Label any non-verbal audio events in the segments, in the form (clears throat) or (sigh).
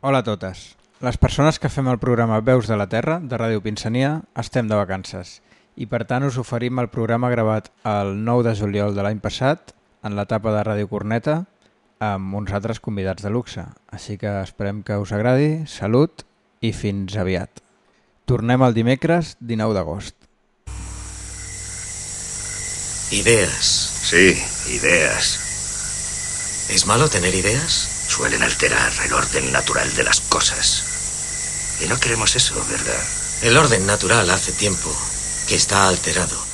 Hola a totes. Les persones que fem el programa Veus de la Terra, de Ràdio Pinsania, estem de vacances i per tant us oferim el programa gravat el 9 de juliol de l'any passat en l'etapa de Ràdio Corneta amb uns altres convidats de luxe. Així que esperem que us agradi, salut i fins aviat. Tornem el dimecres 19 d'agost. Ideas. Sí, ideas. ¿Es malo tener ideas? Suelen alterar el orden natural de las cosas. Y no queremos eso, ¿verdad? El orden natural hace tiempo que está alterado.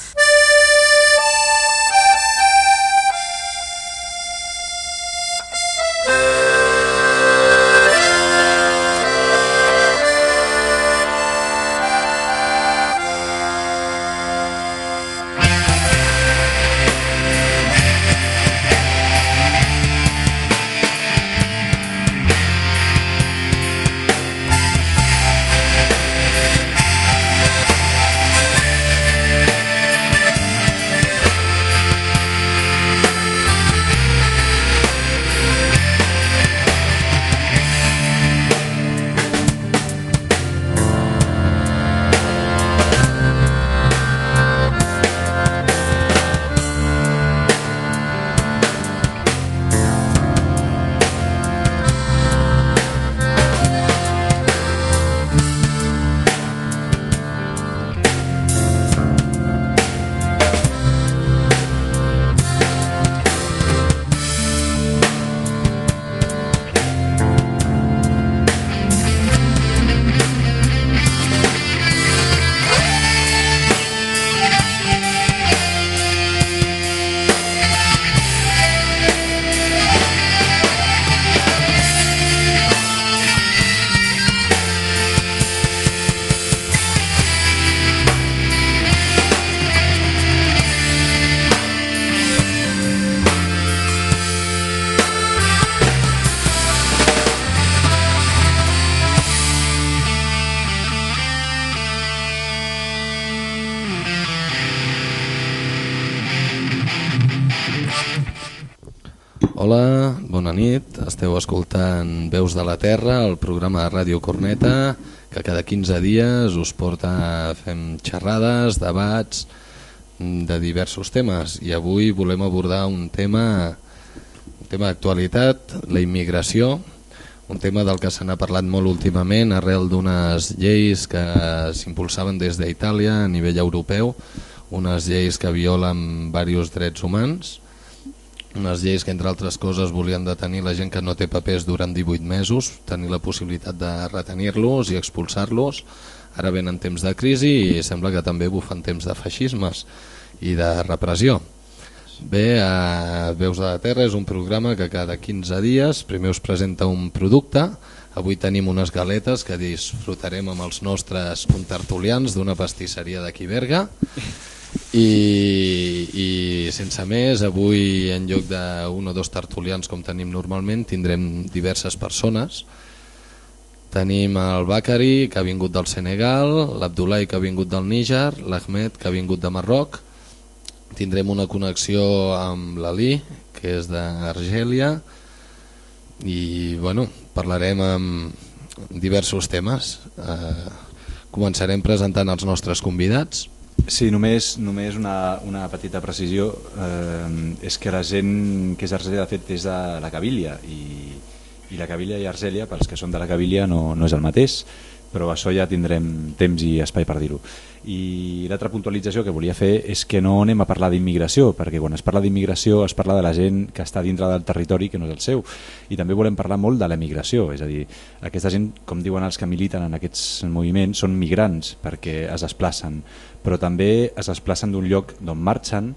Ràdio Corneta, que cada 15 dies us porta fem xerrades, debats de diversos temes. I avui volem abordar un tema, un tema d'actualitat, la immigració, un tema del que se n'ha parlat molt últimament arrel d'unes lleis que s'impulsaven des d'Itàlia a nivell europeu, unes lleis que violen diversos drets humans, unes lleis que entre altres coses volien detenir la gent que no té papers durant 18 mesos, tenir la possibilitat de retenir-los i expulsar-los. Ara venen temps de crisi i sembla que també bufen temps de feixismes i de repressió. Bé, a Veus de la Terra és un programa que cada 15 dies primer us presenta un producte. Avui tenim unes galetes que disfrutarem amb els nostres contertulians d'una pastisseria d'aquí Berga. I, i sense més, avui en lloc d'un o dos tertulians com tenim normalment tindrem diverses persones. Tenim el Bakari que ha vingut del Senegal l'Abdulai que ha vingut del Níger l'Ahmed que ha vingut de Marroc. Tindrem una connexió amb l'Ali que és d'Argèlia i bueno, parlarem amb diversos temes. Eh, començarem presentant els nostres convidats Sí, només, només una, una petita precisió. Eh, és que la gent que és Argèlia, de fet, és de la Cavília i, i la Cavília i Argèlia, pels que són de la Cavília, no, no és el mateix, però això ja tindrem temps i espai per dir-ho. I l'altra puntualització que volia fer és que no anem a parlar d'immigració, perquè quan es parla d'immigració es parla de la gent que està dintre del territori que no és el seu. I també volem parlar molt de l'emigració, és a dir, aquesta gent, com diuen els que militen en aquests moviments, són migrants perquè es desplacen, però també es desplacen d'un lloc d'on marxen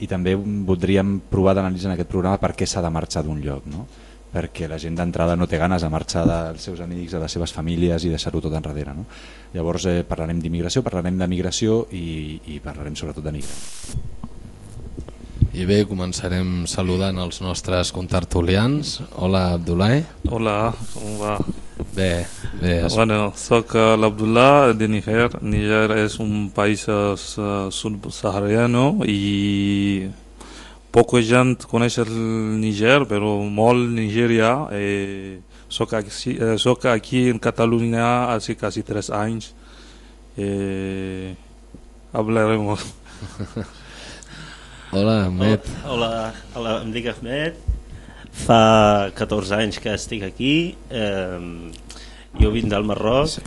i també voldríem provar d'analitzar en aquest programa per què s'ha de marxar d'un lloc, no? Perquè la gent d'entrada no té ganes de marxar dels seus amics, de les seves famílies i deixar-ho tot enrere. No? Llavors eh, parlarem d'immigració, parlarem de migració i, i parlarem sobretot de migrants. I bé, començarem saludant els nostres contertulians. Hola, Abdullah. Hola, com va? Bé, bé. Es... Bueno, soc eh, l'Abdullah de Niger. Niger és un país uh, subsahariano i poca gent coneix el Niger, però molt Nigèria. Eh, soc aquí, eh, soc aquí en Catalunya hace casi tres anys. Eh, hablaremos. (laughs) Hola, Ahmed. Hola, hola, em dic Ahmed. Fa 14 anys que estic aquí. Eh, jo vinc del Marroc. Sí.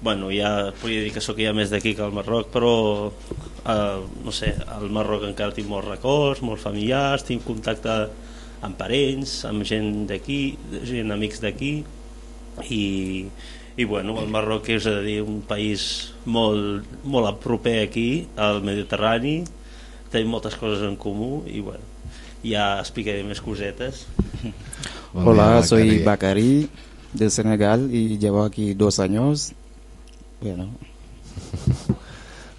Bueno, ja podria dir que sóc ja més d'aquí que al Marroc, però eh, no sé, al Marroc encara tinc molts records, molts familiars, tinc contacte amb parents, amb gent d'aquí, gent amics d'aquí i, i bueno, el Marroc és a dir, un país molt, molt a proper aquí al Mediterrani tenim moltes coses en comú i bueno, ja explicaré més cosetes. Hola, soy Bakari del Senegal y llevo aquí dos años bueno (laughs)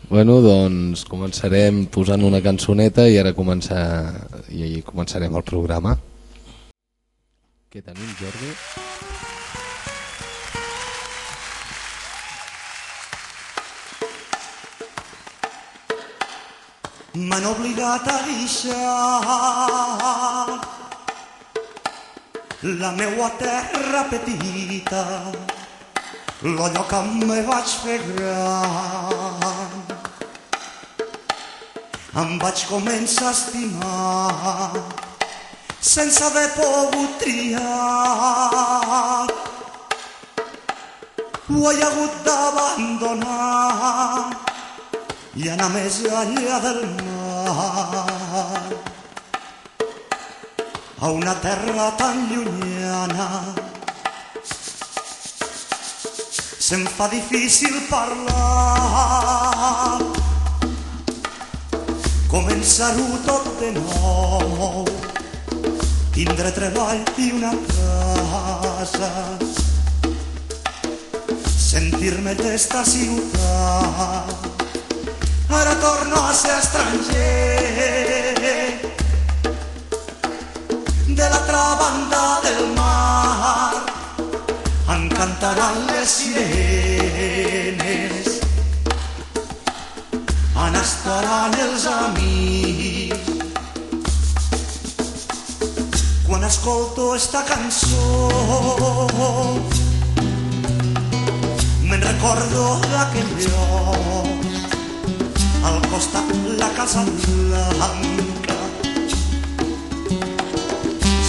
Bueno, doncs començarem posant una cançoneta i ara començar i començarem el programa. Què tenim, Jordi? M'han obligat a deixar la meua terra petita lo que me vaig fer gran. Em vaig començar a estimar sense haver pogut triar. Ho he hagut d'abandonar i anar més enllà del mar a una terra tan llunyana se'm fa difícil parlar. Començar-ho tot de nou, tindre treball i una casa, sentir-me d'esta ciutat. Ara torno a ser estranger, de l'altra banda del mar, cantaran les sirenes. On estaran els amics. Quan escolto esta cançó me'n recordo d'aquell lloc al costat la casa blanca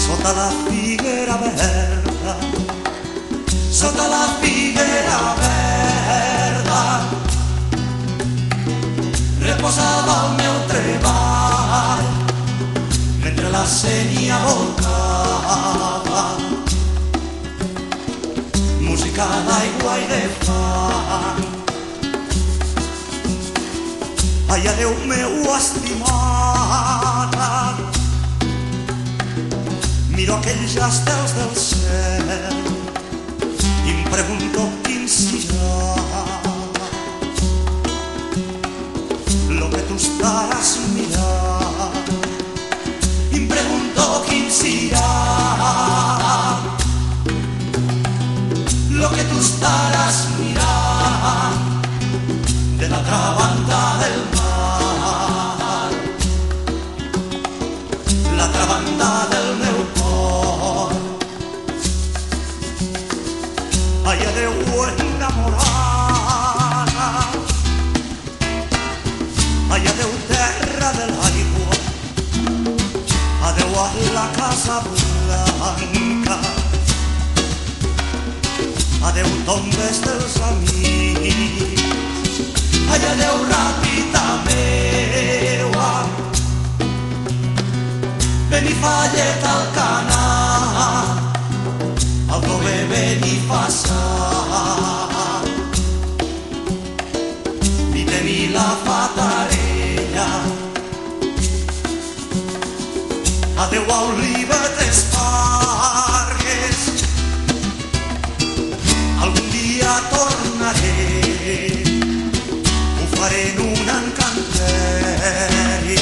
sota la figuera verda sota la figuera verda. Reposava el meu treball mentre la sènia volcava música d'aigua i de fang. Ai adeu meu estimat miro aquells estels del cel pregunto adeu tombes dels amics. Ai adeu ràpida meua Benifallet al canal. El dove Benifassa i tenir la fatarella. Adeu a Olivet Espargues ho en un encanteri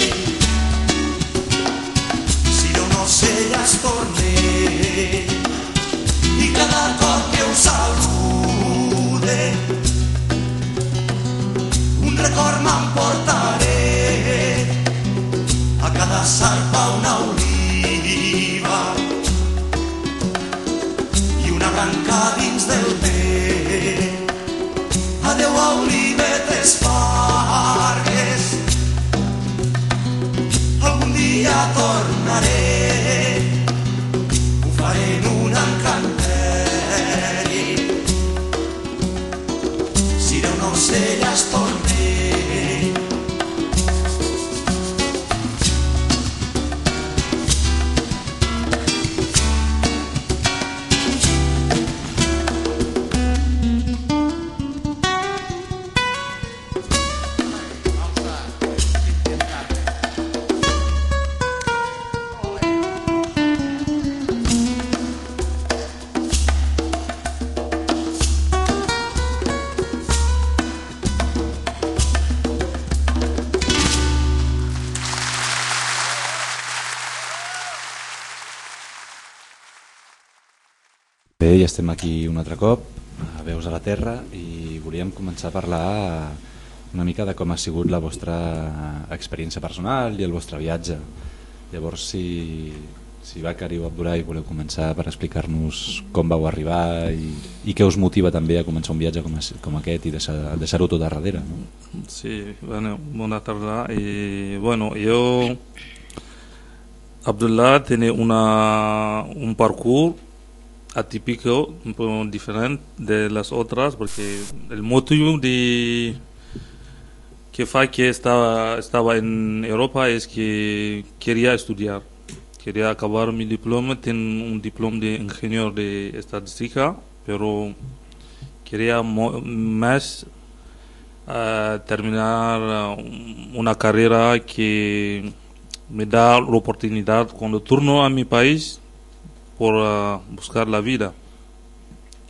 si jo no sé ja es torné. I cada cop que ho salude un record m'emportaré. A cada sarpa una oliva i dins del té. Adeu a olivetes fargues, algun dia tornaré, ho faré en un encanteri. Seré un ocell estorner, estem aquí un altre cop, a Veus a la Terra, i volíem començar a parlar una mica de com ha sigut la vostra experiència personal i el vostre viatge. Llavors, si, si Bàcari o Abdulai voleu començar per explicar-nos com vau arribar i, i què us motiva també a començar un viatge com, com aquest i deixar- deixar-ho tot a darrere. No? Sí, bueno, buenas tardes. Y bueno, yo, Abdullah, tiene una, un parcours atípico, un poco diferente de las otras, porque el motivo de que que estaba, estaba en Europa es que quería estudiar. Quería acabar mi diploma, tengo un diploma de ingeniero de estadística, pero quería más a terminar uh, una carrera que me da la oportunidad cuando turno a mi país por uh, buscar la vida.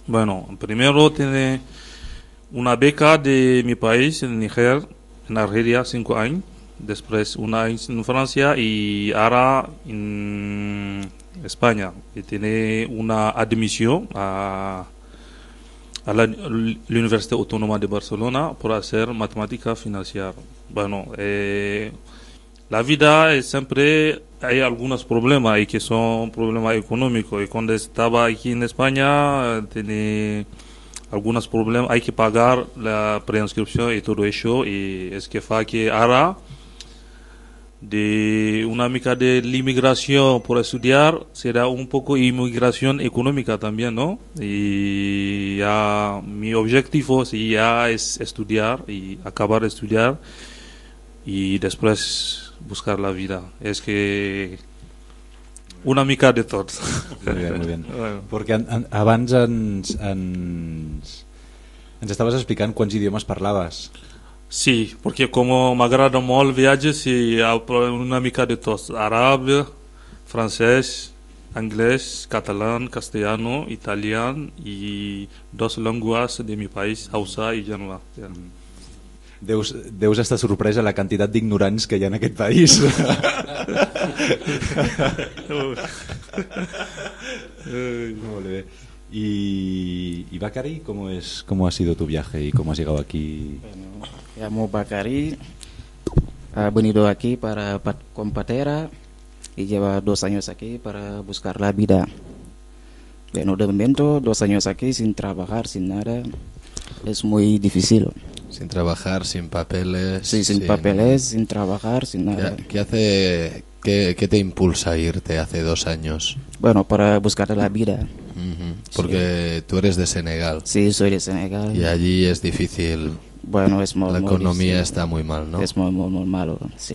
Bueno, primero tiene una beca de mi país, en Niger, en Argelia, cinco años. Después un año en Francia y ahora en España. Y tiene una admisión a a la Universidad Autónoma de Barcelona por hacer matemática financiera. Bueno, eh, la vida es siempre hay algunos problemas y que son problemas económicos. Y cuando estaba aquí en España, tiene algunos problemas, hay que pagar la preinscripción y todo eso. Y es que fa que ahora de una mica de la inmigración por estudiar será un poco inmigración económica también, ¿no? Y ya mi objetivo ya es estudiar y acabar de estudiar y después buscar la vida. Es que una mica de tot. Muy bien, muy bien. Bueno. Perquè an, an, abans ens, ens, ens estaves explicant quants idiomes parlaves. Sí, porque como m'agrada molt viatge, sí, hablo una mica de tot. Árabe, francés, inglés, catalán, castellano, italiano y dos lenguas de mi país, Hausa y Janua. Ja. Deus, deus estar sorpresa la quantitat d'ignorants que hi ha en aquest país. Molt bé. Y, y Bacari, ¿cómo, es, ¿cómo ha sido tu viaje y cómo has llegado aquí? Llamo Bakari, ha venido aquí para con patera y lleva dos años aquí para buscar la vida. Bueno, de momento, dos años aquí sin trabajar, sin nada, es muy difícil. Sin trabajar, sin papeles. Sí, sin papeles, sin trabajar, sin nada. ¿Qué, qué hace, qué, qué te impulsa a irte hace dos años? Bueno, para buscar la vida. Porque tú eres de Senegal. Sí, soy de Senegal. Y allí es difícil. Bueno, es muy, La muy economía difícil. está muy mal, ¿no? Es muy, muy, muy malo, sí.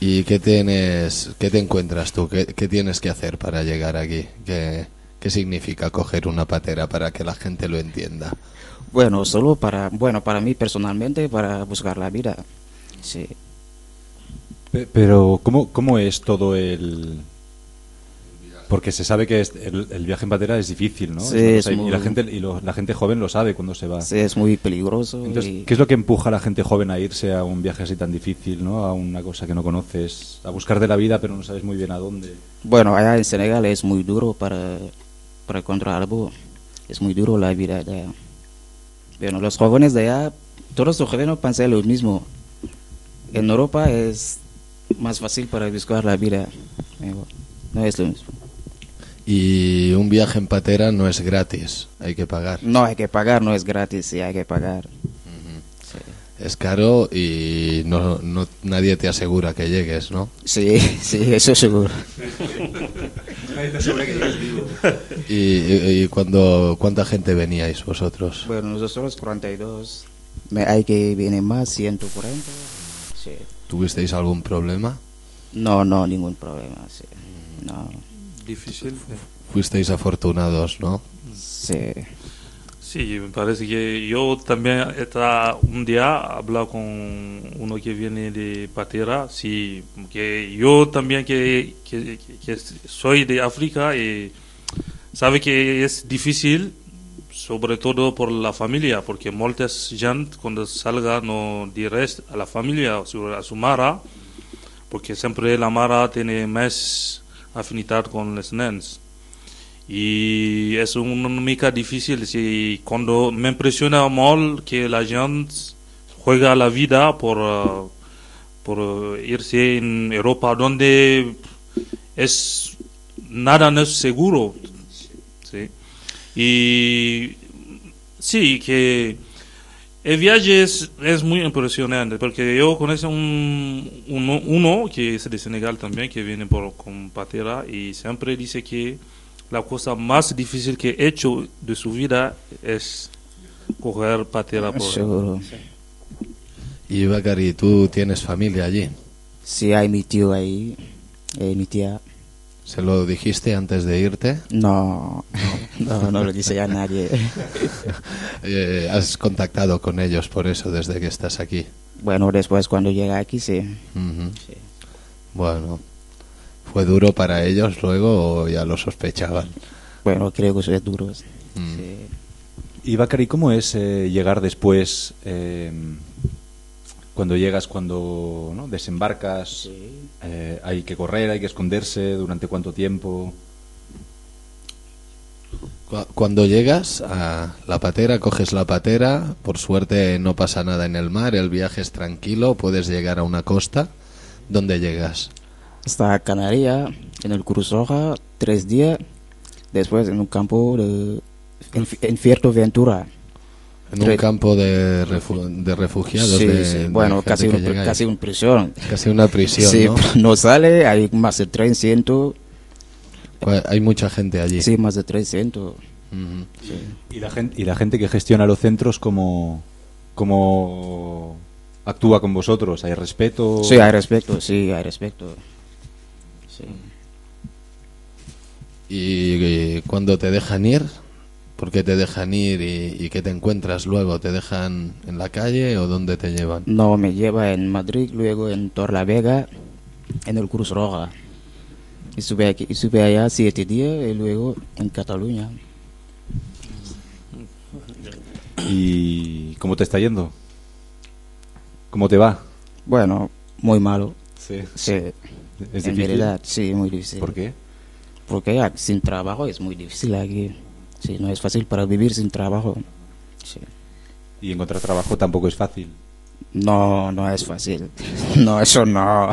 ¿Y qué tienes, qué te encuentras tú? ¿Qué, qué tienes que hacer para llegar aquí? ¿Qué, ¿Qué significa coger una patera para que la gente lo entienda? Bueno, solo para, bueno, para mí personalmente, para buscar la vida. Sí. Pe- Pero, ¿cómo, ¿cómo es todo el...? Porque se sabe que es- el, el viaje en patera es difícil, ¿no? Sí, es y la gente, y lo- la gente joven lo sabe cuando se va. Sí, es muy peligroso. Entonces, y- ¿qué es lo que empuja a la gente joven a irse a un viaje así tan difícil, ¿no? A una cosa que no conoces, a buscar de la vida pero no sabes muy bien a dónde. Bueno, allá en Senegal es muy duro para, para encontrar algo. Es muy duro la vida allá. Bueno, los jóvenes de allá, todos los jóvenes piensan lo mismo. En Europa es más fácil para buscar la vida. No es lo mismo. Y un viaje en patera no es gratis, hay que pagar. No hay que pagar, no es gratis, sí, hay que pagar. Es caro y no, no, nadie te asegura que llegues, ¿no? Sí, (laughs) sí, eso seguro. (laughs) (laughs) ¿Y, y, y cuando, cuánta gente veníais vosotros? Bueno, nosotros 42. Me- Hay que viene más, 140. Sí. ¿Tuvisteis algún problema? No, no, ningún problema. Sí. No. Difícil. Fuisteis afortunados, ¿no? Sí. Sí, me parece que yo también está un día hablado con uno que viene de Patera, sí, que yo también que, que, soy de África y sabe que es difícil, sobre todo por la familia, porque muchas gente cuando salga no diré a la familia, a su mara, porque siempre la mara tiene más afinidad con los nenes y es una mica difícil sí, cuando me impresiona mal que la gente juega la vida por uh, por irse en Europa donde es nada no es seguro sí. Y sí que el viaje es, es muy impresionante porque yo conozco un, uno, uno que es de Senegal también que viene por con patera y siempre dice que la cosa más difícil que he hecho de su vida es coger patera por Seguro. Y Bakari, ¿tú tienes familia allí? Sí, hay mi tío ahí. eh, mi tía. ¿Se lo dijiste antes de irte? No, (laughs) no, no lo dice a nadie. (laughs) Eh, ¿Has contactado con ellos por eso desde que estás aquí? Bueno, después cuando llega aquí, sí. Ujú. Bueno, ¿fue duro para ellos luego o ya lo sospechaban? Bueno, creo que es duro. Sí. Y Bakari, ¿cómo es eh, llegar después, eh, cuando llegas, cuando ¿no? desembarcas? eh, hay que correr, hay que esconderse, ¿durante cuánto tiempo? Cu- Cuando llegas a la patera, coges la patera, por suerte no pasa nada en el mar, el viaje es tranquilo, puedes llegar a una costa. ¿Dónde llegas? Hasta Canaria, en el Cruz Roja, tres días. Después en un campo de, en, en Fuerteventura. En un campo de, refu- de refugiados. Sí, de- sí, de bueno, gente casi, llegáis. casi una prisión. Casi una prisión, Sí, ¿no? no sale, hay más de 300. Pues Hay mucha gente allí. Sí, más de 300. Ujú. ¿Y la gente, y la gente que gestiona los centros, cómo, cómo actúa con vosotros? ¿Hay respeto? Sí, hay respeto, sí, hay respeto. Sí. Y, y cuando te dejan ir, ¿por qué te dejan ir y, y qué te encuentras luego? ¿Te dejan en la calle o dónde te llevan? No, me lleva en Madrid, luego en Torlavega, en el Cruz Roja. Y sube, aquí, y sube allá siete días y luego en Cataluña. ¿Y cómo te está yendo? ¿Cómo te va? Bueno, muy malo. Sí. Sí. ¿Es en difícil? verdad, sí, muy difícil. ¿Por qué? Porque aquí sin trabajo es muy difícil aquí. Sí, no es fácil para vivir sin trabajo. Sí. Y encontrar trabajo tampoco es fácil. No, no es fácil. (laughs) No, eso no.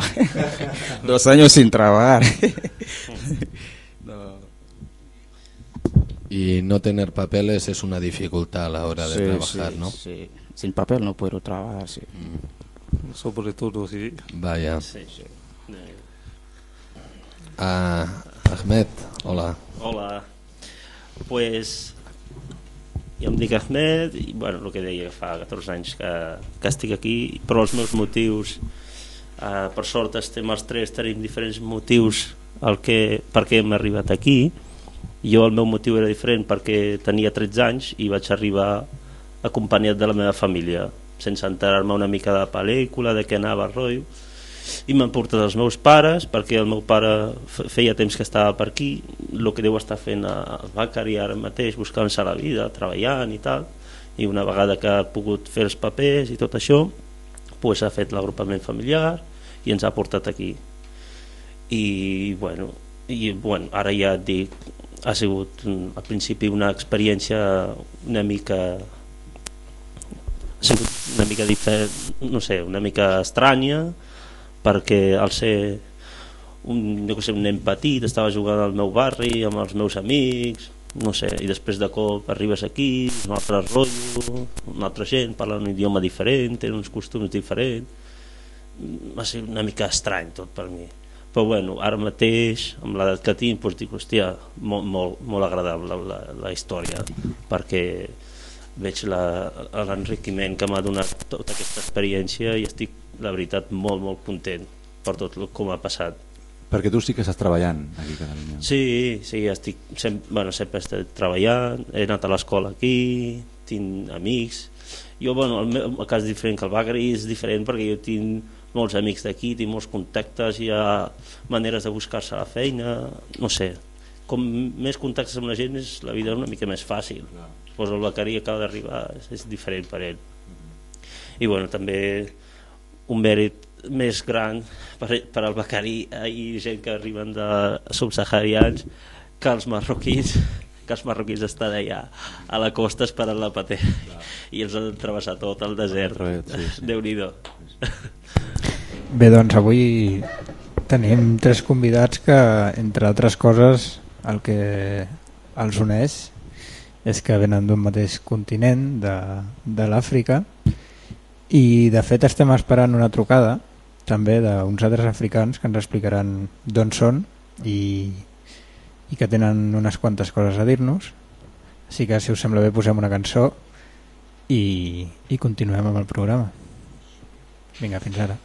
(laughs) Dos años sin trabajar. (laughs) no. Y no tener papeles es una dificultad a la hora de Sí, trabajar, sí, ¿no? sí. Sin papel no puedo trabajar, sí. sobre todo sí Vaya. Sí, sí. Ah, Ahmed, hola. Hola. Pues jo em dic Ahmed i bueno, el que deia fa 14 anys que, que estic aquí però els meus motius eh, per sort estem els tres tenim diferents motius el que, per què hem arribat aquí jo el meu motiu era diferent perquè tenia 13 anys i vaig arribar acompanyat de la meva família sense enterar-me una mica de pel·lícula de què anava el rotllo i m'han portat els meus pares perquè el meu pare fe- feia temps que estava per aquí el que deu estar fent a Bacari ara mateix buscant-se la vida, treballant i tal i una vegada que ha pogut fer els papers i tot això pues ha fet l'agrupament familiar i ens ha portat aquí. I bueno, i, bueno ara ja et dic ha sigut mm, al principi una experiència una mica ha sigut una mica diferent, no sé, una mica estranya perquè al ser un, que sé, un nen petit, estava jugant al meu barri amb els meus amics, no sé, i després de cop arribes aquí, un altre rotllo, una altra gent, parla un idioma diferent, tenen uns costums diferents, va ser una mica estrany tot per mi. Però bueno, ara mateix, amb l'edat que tinc, doncs dic, hòstia, molt, molt, molt agradable la, la història, perquè veig l'enriquiment que m'ha donat tota aquesta experiència i estic, la veritat, molt, molt content per tot el com ha passat. Perquè tu sí que estàs treballant aquí a Catalunya. Sí, sí, estic, sempre, bueno, sempre estat treballant, he anat a l'escola aquí, tinc amics. Jo, bueno, el meu el cas és diferent que el Bagri és diferent perquè jo tinc molts amics d'aquí, tinc molts contactes, hi ha maneres de buscar-se la feina, no sé. Com més contactes amb la gent és la vida una mica més fàcil. Pues el Becari acaba d'arribar, és, és diferent per ell. I bueno, també un mèrit més gran per, per al Becari. I gent que arriben de subsaharians que els marroquins que els marroquins estan allà a la costa esperant la patera i els han de travessar tot el desert. Sí, sí. Déu-n'hi-do. Bé, doncs avui tenim tres convidats que, entre altres coses, el que els uneix és que venen d'un mateix continent, de, de l'Àfrica, i de fet estem esperant una trucada també d'uns altres africans que ens explicaran d'on són i, i que tenen unes quantes coses a dir-nos. Així que, si us sembla bé, posem una cançó i, i continuem amb el programa. Vinga, fins ara.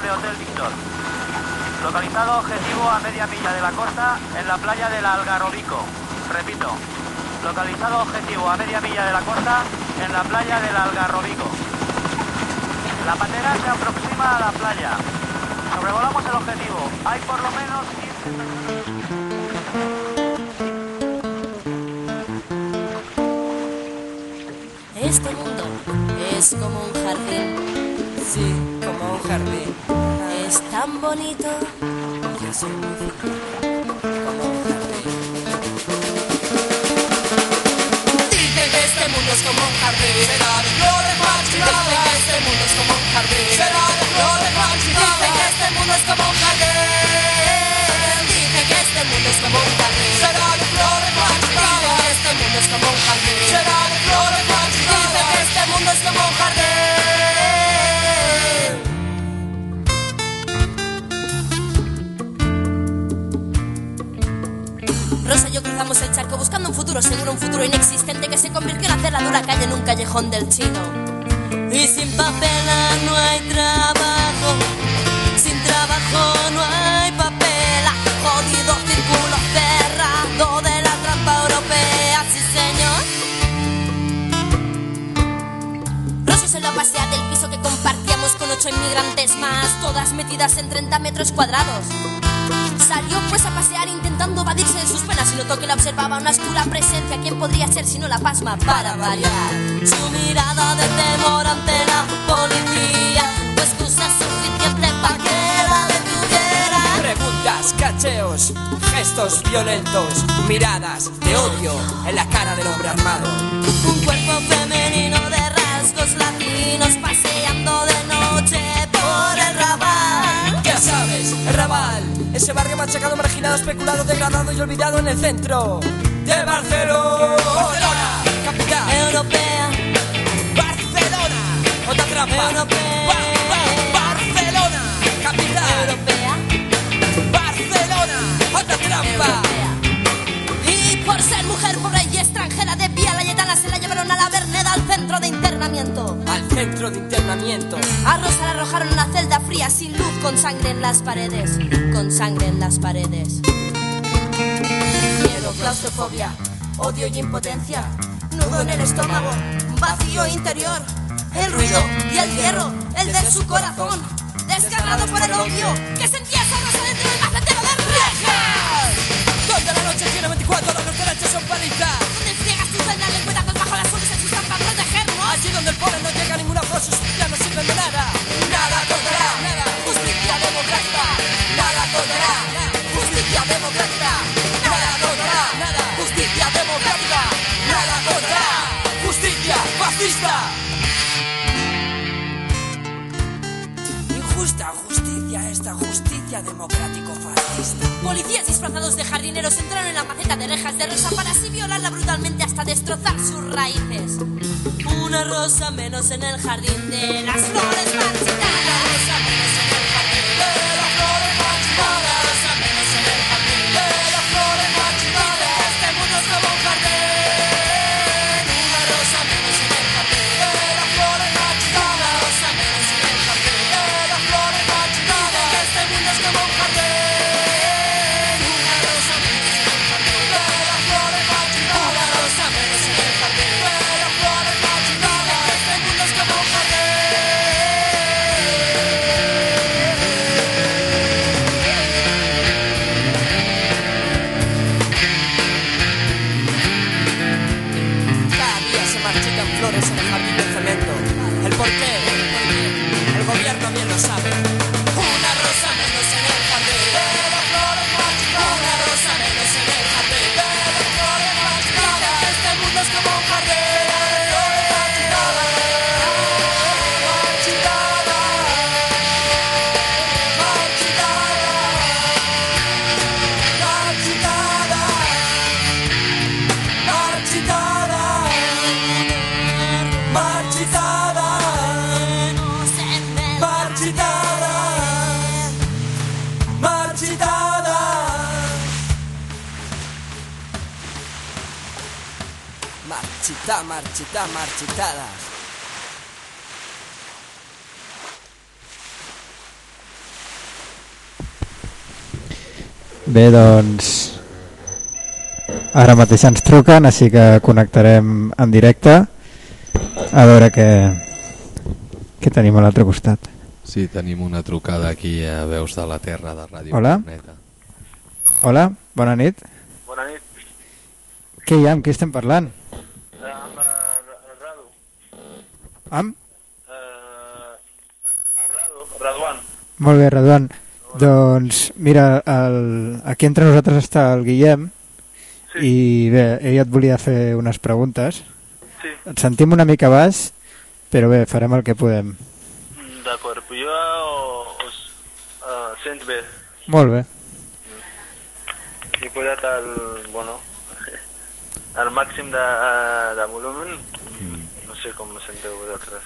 De Hotel Víctor. Localizado objetivo a media milla de la costa en la playa del Algarrobico. Repito, localizado objetivo a media milla de la costa en la playa del Algarrobico. La patera se aproxima a la playa. Sobrevolamos el objetivo. Hay por lo menos 15 Este mundo es como un jardín. Sí, como un jardín. Es tan bonito. Soy muy feliz. Como un jardín. Dicen que este mundo es como un jardín. Será de flores marchitadas. Dicen que este mundo es como un jardín. Será de flores marchitadas. Dicen que este mundo es como un jardín. Que este mundo es como un. Será de flores marchitadas. Dicen que este mundo es como un jardín. Será de flores marchitadas. Dicen que este mundo es como un jardín. Charco buscando un futuro seguro, un futuro inexistente que se convirtió en la cerradura calle en un callejón del chino. Y sin papela no hay trabajo, sin trabajo no hay papela, jodido círculo cerrado de la trampa europea, sí señor. Rosa se lo pasea del piso que compartíamos con ocho inmigrantes más, todas metidas en 30 metros cuadrados. Salió pues a pasear intentando evadirse de sus penas y notó que la observaba una oscura presencia. ¿Quién podría ser sino la pasma para variar? Su mirada de temor ante la policía fue excusa suficiente para que la detuviera. Preguntas, cacheos, gestos violentos, miradas de odio en la cara del hombre armado. Un cuerpo femenino de rasgos latinos ese barrio machacado, marginado, especulado, degradado y olvidado en el centro de Barcelona. Barcelona, capital Europea, Barcelona. trampa. Ba- ba- Barcelona, capital. Barcelona, otra trampa. Y por ser mujer pobre y extranjera de vía Layetana se la llevaron a la centro de internamiento. A Rosa la arrojaron una celda fría sin luz con sangre en las paredes. Con sangre en las paredes. Miedo, claustrofobia, odio y impotencia. Nudo en el estómago, vacío interior. El ruido y el hierro, el de su corazón. Descargado por el odio que justicia democrático-fascista. Policías disfrazados de jardineros entraron en la maceta de rejas de rosa para así violarla brutalmente hasta destrozar sus raíces. Una rosa menos en el jardín de las flores marchitadas. Una rosa menos en el Marchita, marchitada. Bé, doncs... Ara mateix ens truquen, així que connectarem en directe a veure què, què tenim a l'altre costat. Sí, tenim una trucada aquí a Veus de la Terra de Ràdio Hola. Planeta. Hola, bona nit. Bona nit. Què hi ha? Amb qui estem parlant? Amb eh, Radu. Amb? Eh, Radu, Raduan. Molt bé, Raduan. Doncs, mira, el, aquí entre nosaltres està el Guillem sí. i bé, ell et volia fer unes preguntes. Sí. Et sentim una mica baix, però bé, farem el que podem. D'acord, però jo us uh, sent bé. Molt bé. He posat el, bueno, (laughs) el màxim de, de volum. No sé com senteu vosaltres.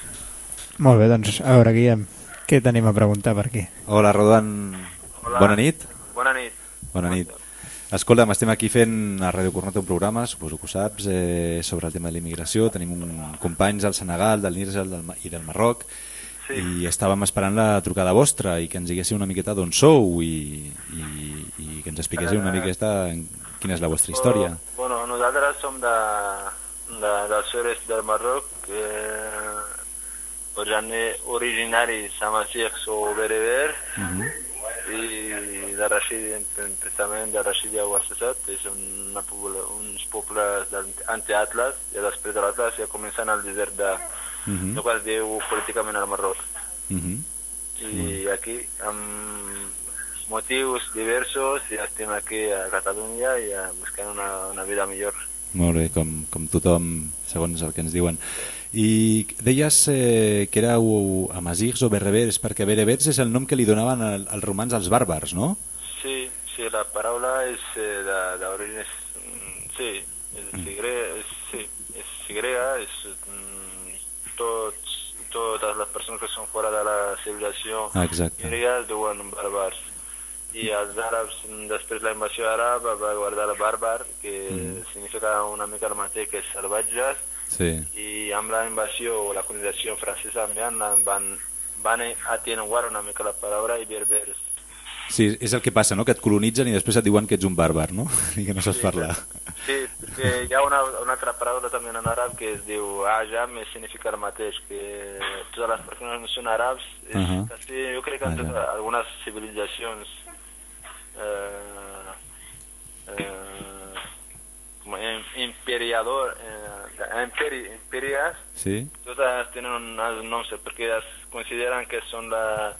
Molt bé, doncs, a veure, Guillem, què tenim a preguntar per aquí? Hola, Rodan. Hola. Bona nit. Bona nit. Bona nit. Escolta'm, estem aquí fent a Ràdio Corneta un programa, suposo que ho saps, eh, sobre el tema de l'immigració. Tenim un, companys del Senegal, del Nigel del, i del Marroc, Sí. i estàvem esperant la trucada vostra i que ens diguéssiu una miqueta d'on sou i, i, i que ens expliquéssiu una miqueta quina és la vostra història. Bueno, nosaltres som de, de, del sud-est del Marroc, eh, origine- originaris amazics o bereber, i de Rashid, precisament de Rashid i Ouassasat, és una, uns pobles anti-Atlas, i després de l'Atlas ja comencen al desert de, Mhm. el que es diu políticament el Marroc. Mhm. I aquí, amb motius diversos, ja estem aquí a Catalunya i a buscant una, una vida millor. Molt bé, com, com tothom, segons el que ens diuen. I deies eh, que éreu amazics o berbers, perquè berbers és el nom que li donaven al- als romans als bàrbars, no? Sí, sí, la paraula és eh, d'origen... mm, Sí, és, sigre, és, sí, és grega, és mm, tots, totes les persones que són fora de la civilizació Ah, grega es diuen bàrbars. I els àrabs, després de la invasió àrab, va guardar el bàrbar, que Mm. significa una mica el mateix que salvatges, Sí. i amb la invasió o la colonització francesa també van, van, van atenuar una mica la paraula i berbers. Sí, és el que passa, no? que et colonitzen i després et diuen que ets un bàrbar, no? (laughs) I que no saps parlar. Sí, perquè hi ha una, una altra paraula també en àrab que es diu ajam, i significa el mateix, que totes les persones no són àrabs, és uh. -huh. quasi, jo crec que en totes, algunes civilitzacions eh, eh, imperiador, eh, imperi, imperias, Sí? totes tenen uns noms perquè es consideren que són la,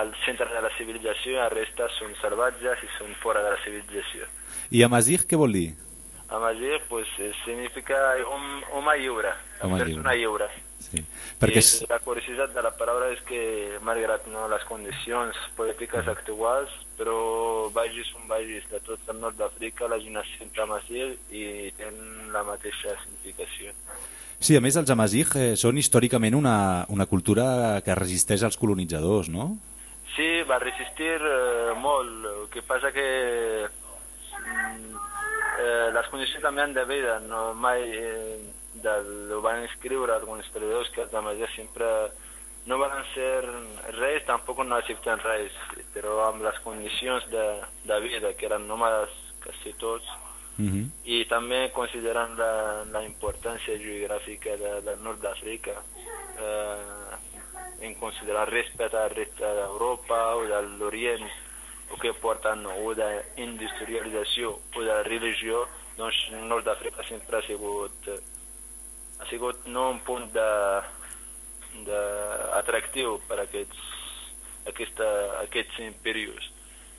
el centre de la civilització i la resta són salvatges i són fora de la civilització. I Amazigh què vol dir? Amazigh pues, eh, significa hom, home lliure, Home persona lliure. Sí. Perquè I és... la curiositat de la paraula és que, malgrat no, les condicions polítiques actuals, però vagis on vagis de tot el nord d'Àfrica, la gent es sent Amazigh i tenen la mateixa significació. Sí, a més els Amazigh eh, són històricament una, una cultura que resisteix als colonitzadors, no? Sí, va resistir eh, molt. El que passa que mm, eh, les condicions canvien de vida. No mai eh, del, ho van escriure alguns historiadors que els Amazigh sempre no van ser reis, tampoc no accepten reis, però amb les condicions de, de vida, que eren nòmades quasi tots, Mhm. i també considerant la, la importància geogràfica de, del nord d'Àfrica eh, en considerar respecte al resta d'Europa o de l'Orient o que porten o d'industrialització o de religió doncs el nord d'Àfrica sempre ha sigut eh, ha sigut no un punt de atractiu per a aquests, aquesta, aquests imperis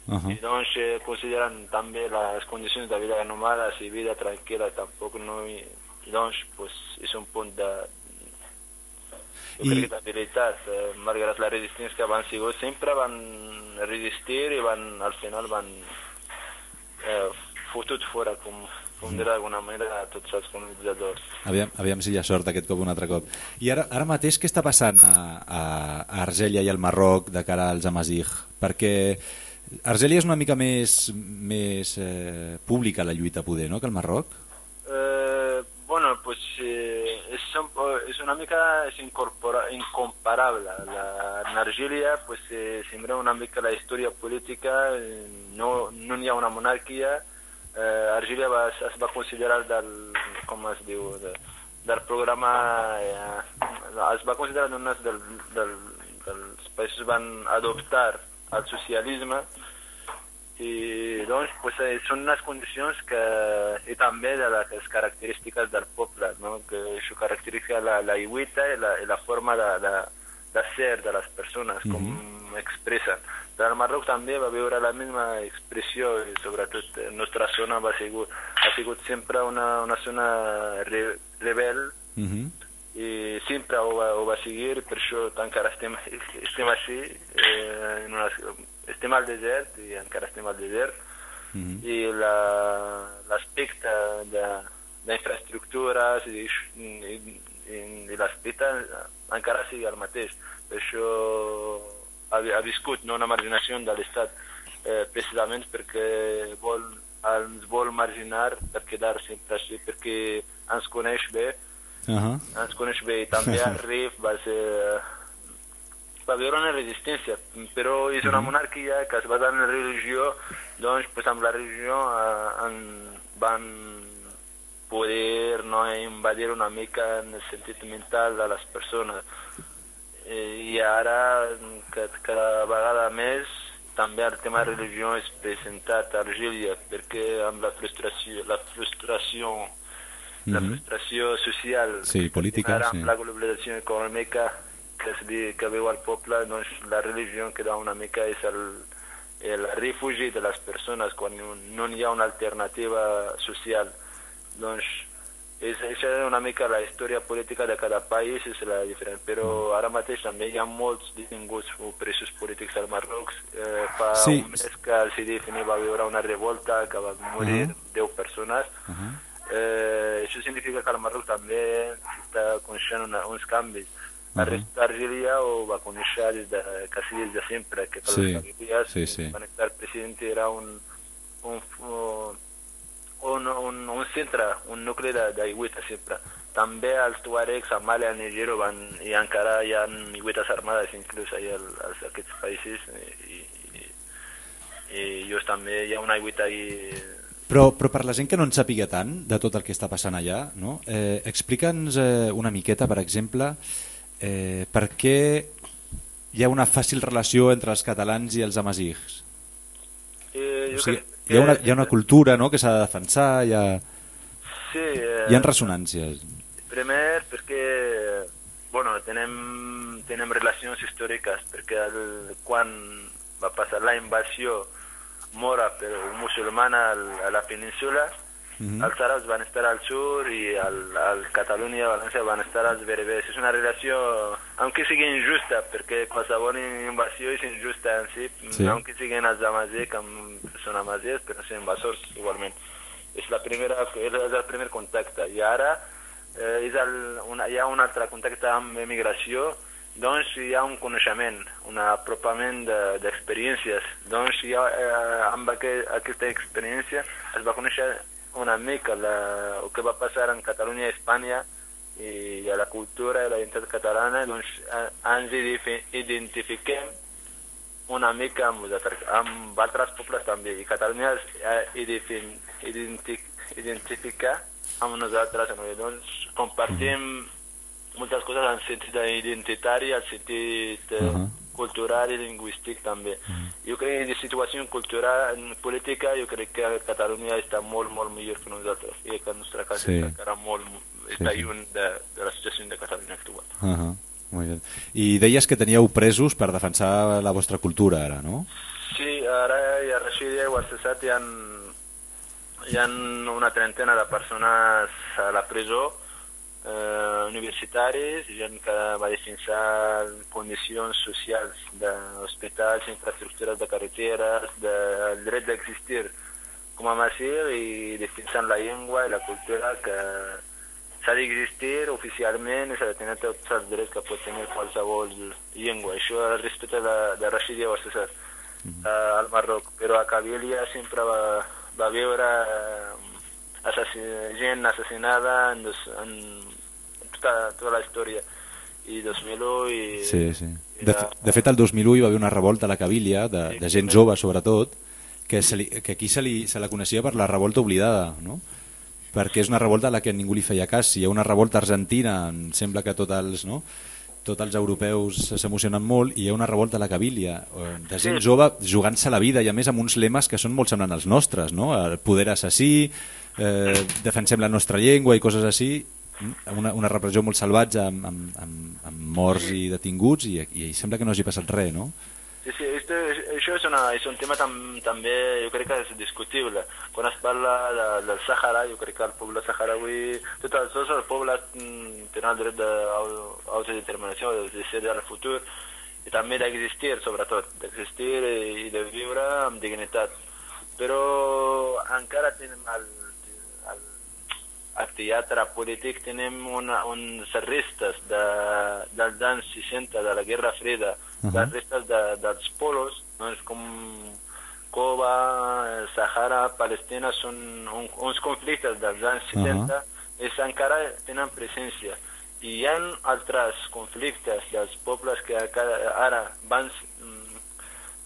Uh -huh. i doncs eh, consideren també les condicions de vida normals i vida tranquil·la tampoc no hi, i doncs pues, és un punt de jo I- crec que d'habilitat eh, malgrat la resistència que van sigut sempre van resistir i van, al final van eh, fotut fora com, dir d'alguna manera a tots els colonitzadors Aviam, aviam si hi ha sort aquest cop un altre cop. I ara, ara mateix què està passant a, a, a Argèlia i al Marroc de cara als Amazigh? Perquè Argèlia és una mica més, més eh, pública la lluita poder, no?, que el Marroc. Eh, bueno, pues eh, es, un- es una mica es incorpora, incomparable. La, en Argelia pues eh, sembra una mica la història política, eh, no, no hi ha una monarquia. Eh, Argelia va, es va considerar del, com es diu, de, del programa, eh, es va considerar un del, del, dels països van adoptar el socialisme i doncs pues, eh, són unes condicions que, i també de les característiques del poble, no? que això caracteritza la, la lluita i la, i la forma de, de, de ser de les persones, com expressen. Però el Marroc també va viure la misma expressió i sobretot la nostra zona va sigut, ha sigut sempre una, una zona re, rebel Uh -huh. i sempre ho va, ho va seguir, per això encara estem, (laughs) estem així, eh, en una, estem al desert i encara estem al desert, i la- l'aspecte de, d'infraestructures i, i, i, i l'aspecte encara sigui el mateix. Això ha, ha viscut no, una marginació de l'Estat eh, precisament perquè vol, ens vol marginar per quedar sempre així, perquè ens coneix bé Uh -huh. ens coneix bé i també (laughs) el RIF va ser va viure una resistència però és una Mhm. monarquia que es basa en la religió doncs pues, amb la religió eh, en, van poder no, invadir una mica en el sentit mental de les persones eh, i ara que, cada vegada més també el tema de religió és presentat a Argèlia perquè amb la frustració la frustració la Mhm. frustració social Sí, política, ara sí. amb la globalització econòmica que, es que viu el poble doncs la religió queda una mica és el, el refugi de les persones quan no, no hi ha una alternativa social doncs és, és una mica la història política de cada país és la diferent, Mm. però ara mateix també hi ha molts detinguts o presos polítics al Marroc eh, fa Sí. un mes que el CDFN va viure una revolta que va morir Mhm. 10 persones Uh -huh. Eh, això significa que el Marroc també està coneixent una, uns canvis. Ahà. resta d'Argèlia ho va conèixer des de, quasi des de sempre, que per Sí, les famílies sí, sí. van estar present era un, un, un, un, un centre, un nucli de- d'aigüeta sempre. També els tuaregs a Mali, a Niger, van, i encara hi ha aigüetes armades inclús allà als, als aquests països i, i, i just també hi ha una aigüeta i Però, però per la gent que no en sàpiga tant de tot el que està passant allà, no? eh, explica'ns eh, una miqueta, per exemple, eh, per què hi ha una fàcil relació entre els catalans i els amazics. Eh, O jo sigui, crec hi ha una, hi ha una cultura no?, que s'ha de defensar, hi ha, Sí, eh, hi ha ressonàncies. Primer perquè bueno, tenem, tenem relacions històriques, perquè el, quan va passar la invasió mora per musulmana al, a la península, Mhm. els àrabs van estar al sud i al, al Catalunya i València van estar als berbers. És una relació, aunque sigui injusta, perquè qualsevol invasió és injusta en si, Sí. aunque siguin els amazics, són amazics, però són invasors igualment. És, la primera, és el primer contacte. I ara eh, és el, una, hi ha un altre contacte amb emigració, doncs hi ha un coneixement, un apropament de- d'experiències. doncs hi ha, eh, amb aqu aquesta experiència es va conèixer una mica la, el que va passar en Catalunya i Espanya i a la cultura i la identitat catalana, doncs ens identifi- identifiquem una mica amb amb altres pobles també, i Catalunya es eh, identifi- identi identifica amb nosaltres, no? I doncs compartim moltes coses en sentit identitari, en sentit eh, Ahà. Cultural i lingüístic també. Jo crec que en situació cultural, en política, jo crec que Catalunya està molt, molt millor que nosaltres, i que el nostre cas Sí. encara molt, Sí, està sí. lluny de, de la situació de Catalunya actual. Uh -huh. Molt bé. I deies que teníeu presos per defensar la vostra cultura ara, no? Sí, ara hi ha Rashida i hi ha, hi ha una trentena de persones a la presó, eh, universitaris, gent que va defensar condicions socials d'hospitals, infraestructures de carreteres, del dret d'existir com a massiu i defensant la llengua i la cultura que s'ha d'existir oficialment i s'ha de tenir tots els drets que pot tenir qualsevol llengua. Això respecte de, de Rashid i Wassasat eh, al Marroc, però a Kabylia sempre va, va veure eh, gent assassinada en, dos, en tota, tota la història i 2001 i... Sí, sí. i De, fe- de fet, el 2001 hi va haver una revolta a la Cabília, de, de gent jove sobretot, que, se li, que aquí se, li, se la coneixia per la revolta oblidada, no? perquè és una revolta a la que ningú li feia cas. Si hi ha una revolta argentina, em sembla que tots els, no? tots els europeus s'emocionen molt, i hi ha una revolta a la Cabília, eh, de gent Sí. jove jugant-se la vida, i a més amb uns lemes que són molt semblants als nostres, no? el poder assassí, eh, defensem la nostra llengua i coses així, mm, una, una repressió molt salvatge amb, amb, amb, amb morts i detinguts i, i sembla que no hagi passat res, no? Sí, sí, esto, això és, una, és un tema tam, també, jo crec que és discutible. Quan es parla de, del Sàhara, jo crec que el poble saharaui, tots els, tots els pobles mm, tenen el dret d'autodeterminació, de decidir el futur, i també d'existir, sobretot, d'existir i, de viure amb dignitat. Però encara tenim el, el, al teatre polític tenim una, uns restes de, dels anys 60 de la Guerra Freda, uh. -huh. les restes de, dels polos, doncs com Cuba, eh, Sahara, Palestina, són un, uns conflictes dels anys 70 Ahà. és encara tenen presència. I hi ha altres conflictes dels pobles que ara van mm,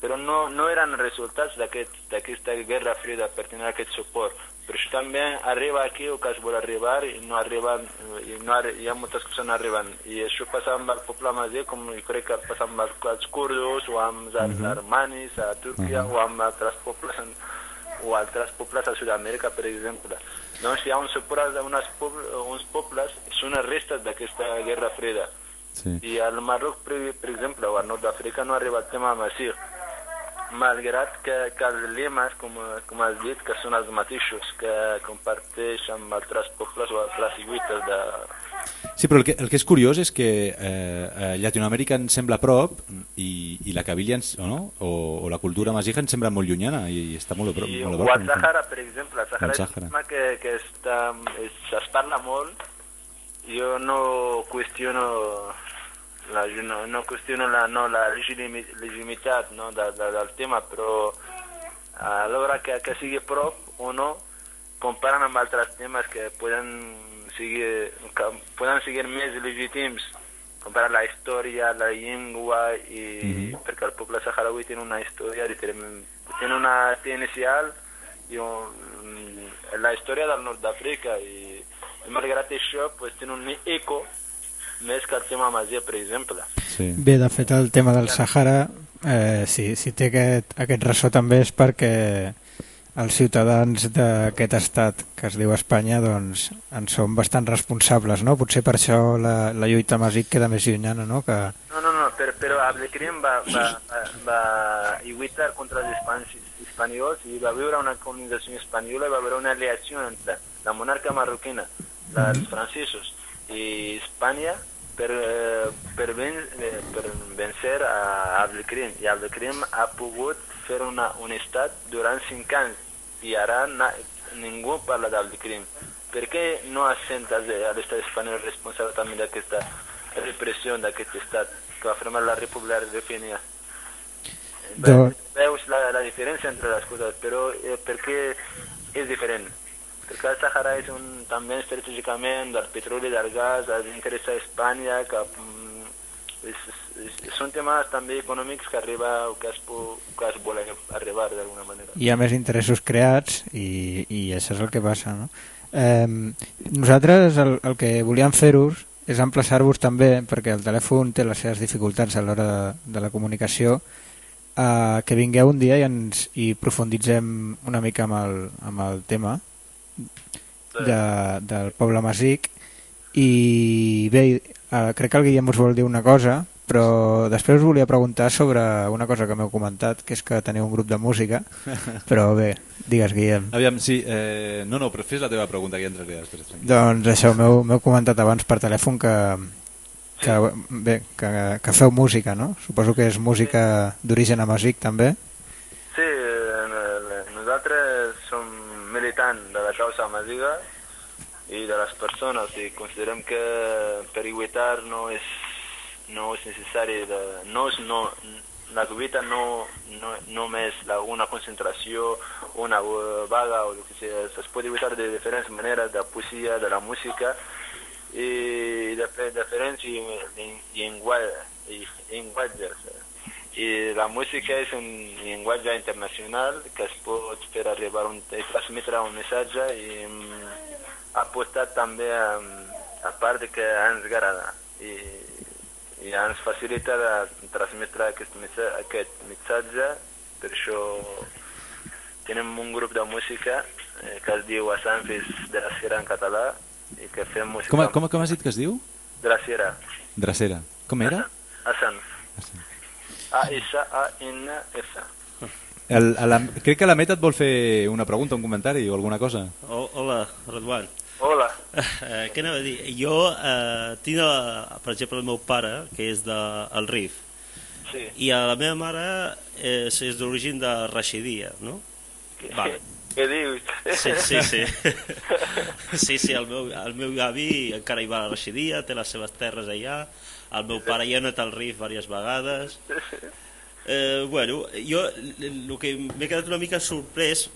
però no, no eren resultats d'aquest- d'aquesta guerra freda per tenir aquest suport. Però això també arriba aquí o que es vol arribar i no arriben, i no arri hi ha moltes coses que no arriben. I això passa amb el poble amazí com jo crec que passa amb els, els kurdos o amb els Mhm. armanis a Turquia o amb altres pobles en, o altres pobles a Sud-amèrica, per exemple. Doncs hi ha uns, pobles, unes pobles, uns pobles, són les restes d'aquesta guerra freda. Sí. I al Marroc, per, per exemple, o al nord d'Àfrica no arriba el tema massiu, malgrat que, que els lemes, com, com has dit, que són els mateixos que comparteix amb altres pobles o altres lluites de... Sí, però el que, el que és curiós és que eh, eh, Llatinoamèrica ens sembla a prop i, i la Cabília ens, o, no? o, o la cultura masija ens sembla molt llunyana i, i està molt a prop. I, molt a o prop al Sàhara, per exemple, el Sàhara El és un Sàhara. tema que, que està, és, es parla molt, jo no qüestiono la, no, no la, no, la legitimitat no, de, de, del tema, però que, que sigui prop o no, comparen amb altres temes que poden seguir, que poden seguir més legítims comparar la història, la llengua i perquè el poble saharaui té una història té una té inicial i un, la història del nord d'Àfrica i, i malgrat això pues, té un eco més que el tema Masia, per exemple. Sí. Bé, de fet, el tema del Sahara, eh, si, si té aquest, aquest ressò també és perquè els ciutadans d'aquest estat que es diu Espanya doncs, en són bastant responsables, no? Potser per això la, la lluita masic queda més llunyana, no? Que... No, no, no, però, però Abdelkrim va, va, va, va lluitar contra els hispans, espanyols i va viure una colonització espanyola i va haver una aliació entre la monarca marroquina, els francesos i Espanya per, eh, per, ven, eh, per vencer a Abdelkrim i Abdelkrim ha pogut fer una, un estat durant cinc anys. I ara na, ningú parla d'Abdelkrim per què no es sent a l'estat espanyol responsable també d'aquesta repressió d'aquest estat que va formar la República Argentina? Do- veus la, la diferència entre les coses però eh, per què és diferent perquè el Sahara és un, també estratègicament del petroli, del gas, els interessa a Espanya, que mm, és, és, són temes també econòmics que arriba o que es, que es volen arribar d'alguna manera. hi ha més interessos creats i, i això és el que passa no? eh, nosaltres el, el que volíem fer-vos és emplaçar-vos també perquè el telèfon té les seves dificultats a l'hora de, de la comunicació eh, que vingueu un dia i, ens, i profunditzem una mica amb el, amb el tema de, del poble masic i bé, eh, crec que el Guillem us vol dir una cosa però després us volia preguntar sobre una cosa que m'heu comentat, que és que teniu un grup de música, (laughs) però bé, digues Guillem. Aviam, sí, eh, no, no, però fes la teva pregunta que ja entraré després. tranquil. Doncs això, m'heu comentat abans per telèfon que, que, bé, que, que feu música, no? Suposo que és música d'origen amasic també. Sí, eh, nosaltres som militants de la causa masiga i de les persones i considerem que per lluitar no és, no és necessari de, no és no, la lluita no, no només la, una concentració, una eh, vaga o el que sigui, es pot lluitar de diferents maneres, de poesia, de la música i de, de diferents llenguatges. I la música és un llenguatge internacional que es pot fer arribar un, i transmetre un missatge i mm, ha apostat també a, a part que ens agrada i, i ens facilita de transmetre aquest, aquest missatge per això tenim un grup de música eh, que es diu Assanfis de la Sierra en català i que fem música Com, com, com has dit que es diu? de la Sierra Dracera. Com era? Assanf A-S-A-N-F El, a la, crec que la Meta et vol fer una pregunta, un comentari o alguna cosa. Oh, hola, Redwan. Hola. (laughs) Eh, què anava a dir? Jo eh, tinc, eh, per exemple, el meu pare, que és de el Rif, Sí. i a la meva mare és, és d'origen de Raxidia, no? Vale. Què dius? Sí, sí, sí. (laughs) Sí, sí, el meu, el meu avi encara hi va a Raxidia, té les seves terres allà, el meu pare ja ha anat al Rif diverses vegades. Eh, bueno, jo el que m'he quedat una mica sorprès,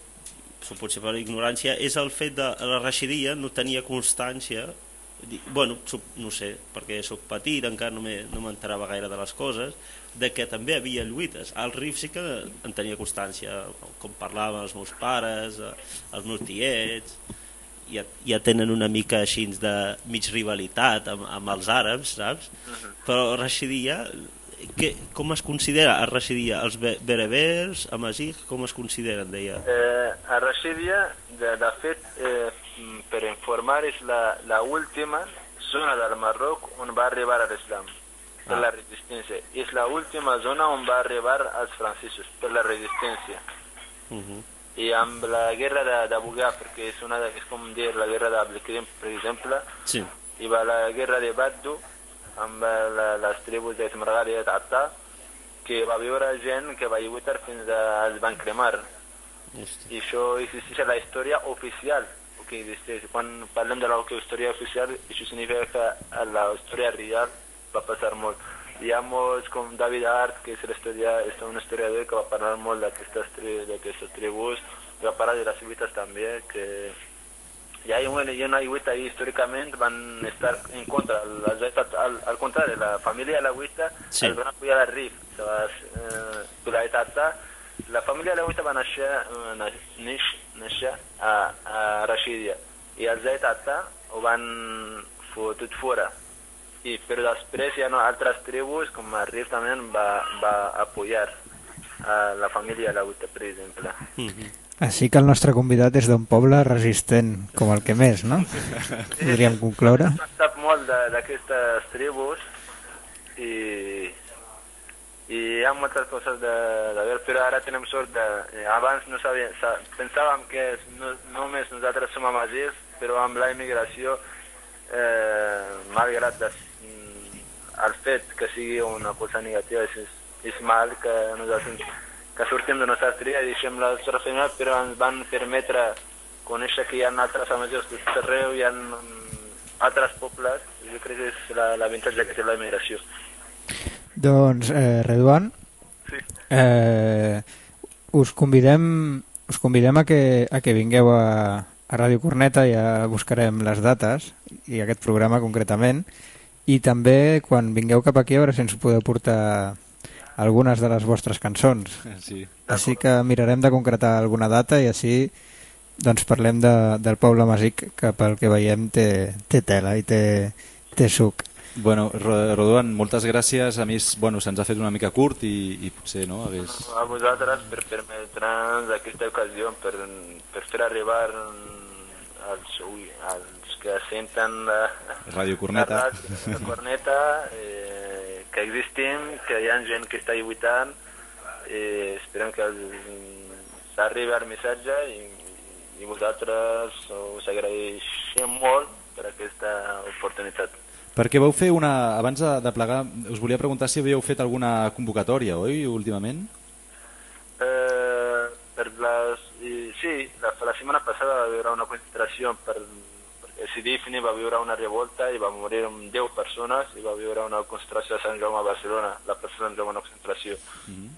potser per ignorància, és el fet de la Raxidia no tenia constància bueno, no sé, perquè sóc petit, encara no m'he- no gaire de les coses, de que també havia lluites. Al RIF sí que en tenia constància, com parlaven els meus pares, eh, els meus tiets, ja, ja tenen una mica així de mig rivalitat amb, amb els àrabs, saps? Però Raxidia, que, com es considera a Raxidia? Els be- berebers, amazigh, com es consideren, deia? Eh, a Raxidia, de, de fet, eh, per informar, és la, la última zona del Marroc on va arribar l'islam per Ah. la resistència. És la última zona on va arribar els francesos per la resistència. Uh -huh. I amb la guerra de, de Bugà, perquè és, una de, és com dir la guerra d'Abdelkrim, per exemple, Sí. i va la guerra de Baddu amb la, les tribus de Esmeralda i Tata, que va viure gent que va lluitar fins a els van cremar. I això existeix a la història oficial, que existeix. Quan parlem de la història oficial, això significa que a la història real va passar molt. Hi ha molts com David Hart, que és, és un historiador que va parlar molt d'aquestes tri- tribus, i va parlar de les lluites també, que hi ha una, hi ha una lluita ahí històricament van estar en contra, al, al, al contrari, la família de la lluita Sí. els van apoyar al RIF, sabes, eh, durant l'etapa, la família de la lluita va néixer, eh, neix, néixer a, a Rashídia, i els Etata ho van fotut fora, i però després hi ha altres tribus, com el RIF també va, va apoyar a la família de la lluita, per exemple. Així que el nostre convidat és d'un poble resistent, com el que més, no? Podríem concloure. sap molt d'aquestes tribus i, i hi ha moltes coses de, de veure, però ara tenim sort de... eh, Abans no sabíem, sa, pensàvem que no, només nosaltres som amazis, però amb la immigració, eh, malgrat mm, el fet que sigui una cosa negativa, és, és, mal que nosaltres que sortim de nostra tria i deixem la nostra feina, però ens van permetre conèixer que hi ha altres amazis de tot arreu, hi ha altres pobles, jo crec que és la- l'avantatge que té la immigració. Doncs, eh, Reduan, eh, us convidem, us convidem a que, a que vingueu a, a Ràdio Corneta, ja buscarem les dates, i aquest programa concretament, i també quan vingueu cap aquí a veure si ens podeu portar algunes de les vostres cançons. Sí. Així que mirarem de concretar alguna data i així doncs parlem de, del poble màgic que pel que veiem té, té tela i té, té suc. Bueno, Ro- Rodoan, moltes gràcies. A mi, bueno, se'ns ha fet una mica curt i, i potser no hagués... A vosaltres per permetre'ns aquesta ocasió, per, per fer arribar als, ui, als que senten la, Ràdio Corneta. la, corneta, eh, que existim, que hi ha gent que està lluitant, i esperem que s'arribi el missatge i, i vosaltres us agraeixem molt per aquesta oportunitat. Perquè vau fer una... Abans de, de plegar, us volia preguntar si havíeu fet alguna convocatòria, oi, últimament? Eh, per les, sí, la, la setmana passada va haver una concentració per, perquè Sidifni va viure una revolta i va morir 10 persones i va viure una concentració a Sant Jaume a Barcelona, la plaça de Sant Jaume una concentració, Mhm.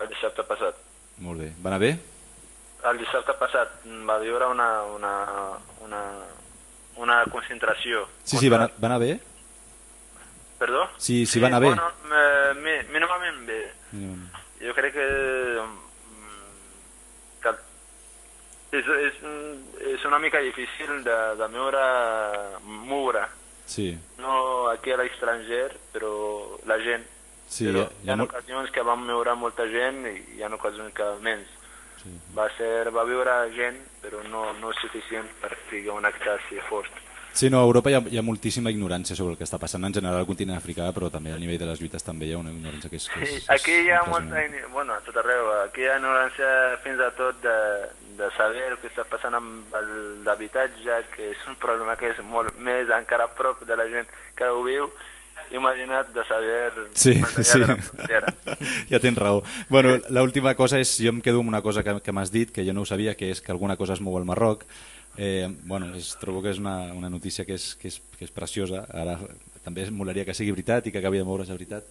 el dissabte passat. Molt bé. Va anar bé? El dissabte passat mm, va viure una, una, una, una concentració. Sí, sí, va anar, va anar bé? Perdó? Sí, sí, va anar bé. Bueno, me- me- mínimament bé. Mm. Jo crec que, mm, que és, és, és una mica difícil de, de veure moure, Sí, no aquí a l'estranger, però la gent. sí. però hi ha- hi hi ha ha molt- ocasions que vam veure molta gent i hi ha ocasions que menys. Va, ser, va viure gent, però no, no és suficient per fer un acte així fort. Sí, no, a Europa hi ha, hi ha moltíssima ignorància sobre el que està passant en general al continent africà, però també a nivell de les lluites també hi ha una ignorància que és... Que és, Sí, aquí hi ha molta, bueno, a tot arreu, aquí hi ha ignorància fins a tot de, de saber el que està passant amb l'habitatge, que és un problema que és molt més encara a prop de la gent que ho viu, imagina't de saber Sí, sí. (laughs) ja tens raó. Bueno, l'última cosa és, jo em quedo amb una cosa que, que m'has dit, que jo no ho sabia, que és que alguna cosa es mou al Marroc. Eh, bueno, és, trobo que és una, una notícia que és, que, és, que és preciosa. Ara també es molaria que sigui veritat i que acabi de moure's de veritat.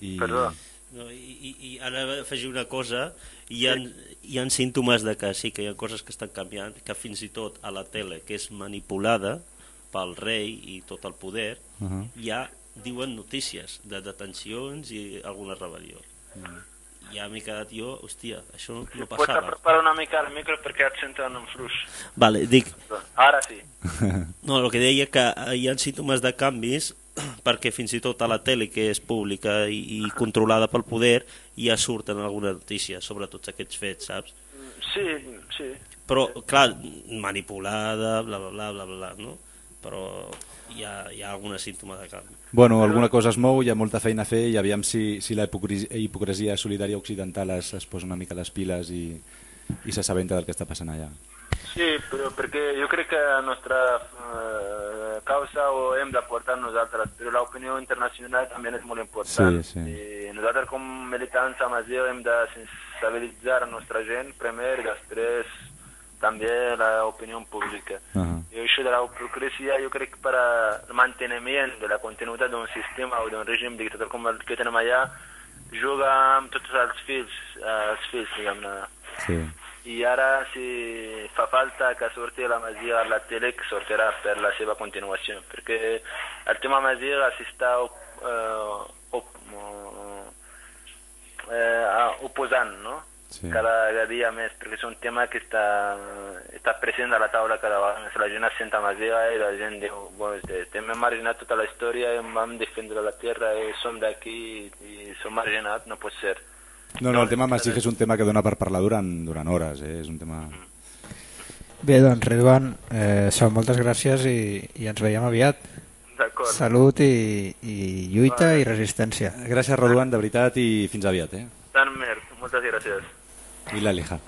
I... Perdó. No, i, i, I ara afegir una cosa, hi ha, hi ha símptomes de que sí que hi ha coses que estan canviant, que fins i tot a la tele, que és manipulada pel rei i tot el poder, Uh -huh. ja diuen notícies de detencions i alguna rebel·lió. Ja m'he quedat jo, hòstia, això no Pots passava. apropar una mica al micro perquè et senten un fluix. Vale, dic, Ara sí. (laughs) no, el que deia que hi ha símptomes de canvis (clears throat) perquè fins i tot a la tele que és pública i, i controlada pel poder ja surten algunes notícies sobre tots aquests fets, saps? Sí, sí. Però, clar, manipulada, bla, bla, bla, bla, bla, no? Però hi ha, hi ha alguna símptoma de canvi. Bueno, alguna cosa es mou, hi ha molta feina a fer i aviam si, si la hipocresia, hipocresia solidària occidental es, es posa una mica les piles i, i s'assabenta del que està passant allà. Sí, però perquè jo crec que la nostra eh, causa ho hem de portar nosaltres, però l'opinió internacional també és molt important. Sí, sí. I nosaltres com militants a Masio hem de sensibilitzar la nostra gent primer i després también la opinión pública. Ajá. Y eso de la hipocresía, yo creo que para el mantenimiento de la continuidad de un sistema o de un régimen dictador como el que tenemos allá, juegan todos los fils, els fils, diguem-ne. Sí. I ara, si fa falta que surti la Masia a la tele, que sortirà per la seva continuació, perquè el tema Masia s'està eh, op, eh, oposant, no? Sí. Cada dia més, perquè és un tema que està, està present a la taula cada vegada més. La gent es senta Masia i la gent diu, bueno, hem marginat tota la història, vam defendre la terra, i som d'aquí i som marginats, no pot ser. No, no, el tema Masig és un tema que dona per parlar durant, durant hores, eh? és un tema... Bé, doncs, Redwan, eh, Sau, moltes gràcies i, i ens veiem aviat. D'acord. Salut i, i lluita i resistència. Gràcies, Roduan, de veritat, i fins aviat. Eh? Tant mer, moltes gràcies. I la Leja.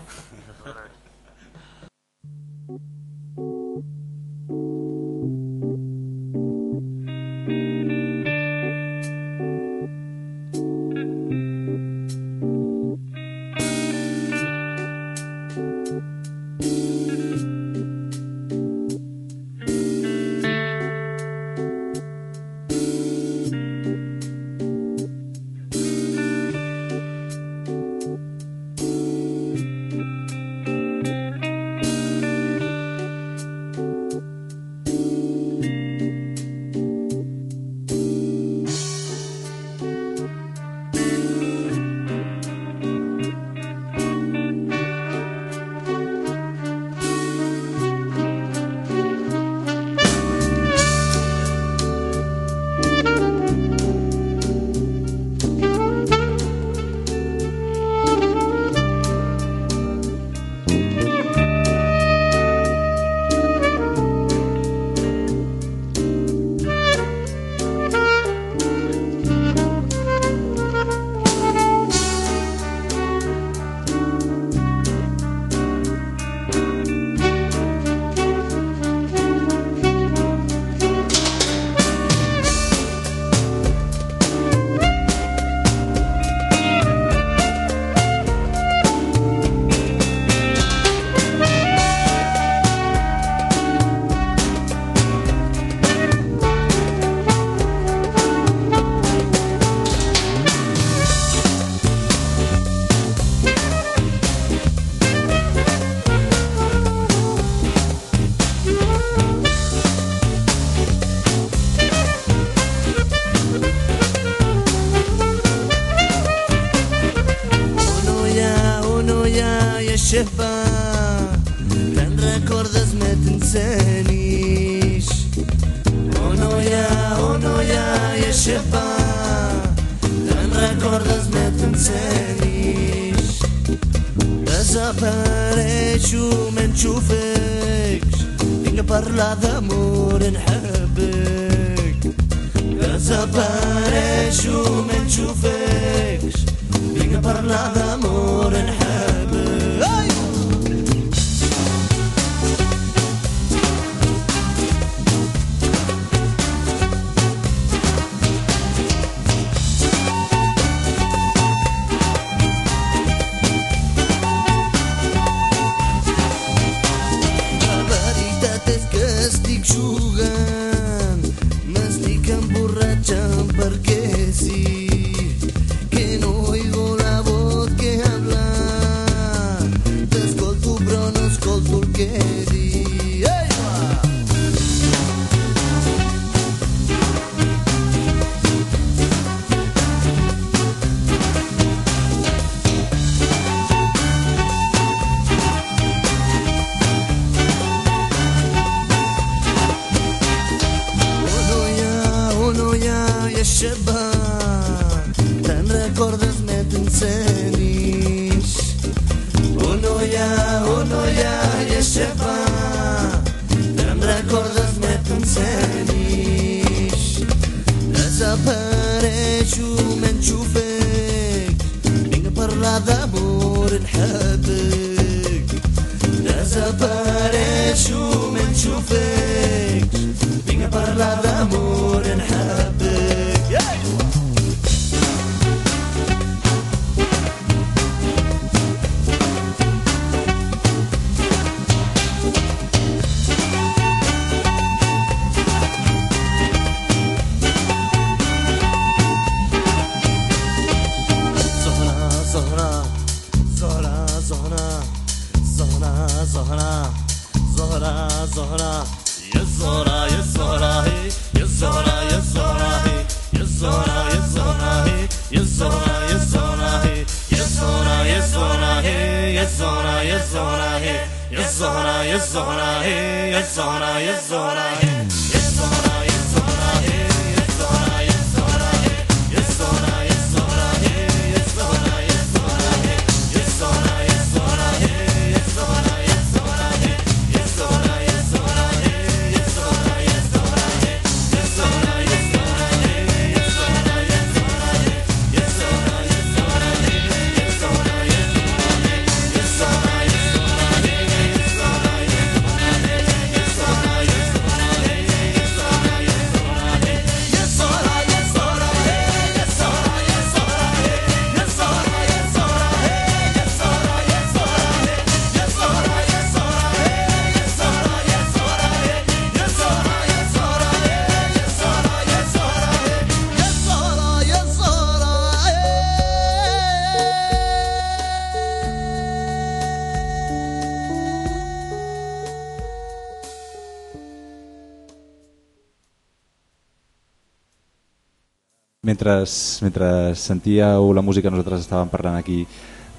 Mentre, mentre sentíeu la música nosaltres estàvem parlant aquí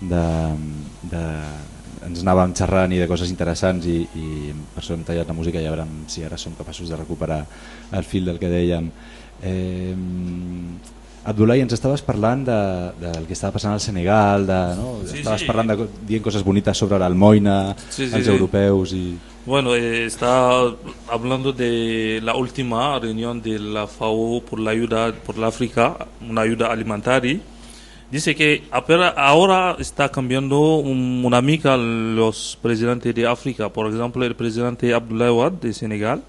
de, de ens anàvem xerrant i de coses interessants i, i per això hem tallat la música i ja veurem si ara som capaços de recuperar el fil del que dèiem eh, Abdulai, ens estaves parlant de, del que estava passant al Senegal de, no? Sí, estaves sí. parlant de, dient coses bonites sobre l'Almoina Sí, sí, els sí. europeus i... Bueno, eh, está hablando de la última reunión de la FAO por la ayuda por la África, una ayuda alimentaria. Dice que ahora está cambiando un- una mica los presidentes de África. Por ejemplo, el presidente Abdoulaye Wade de Senegal,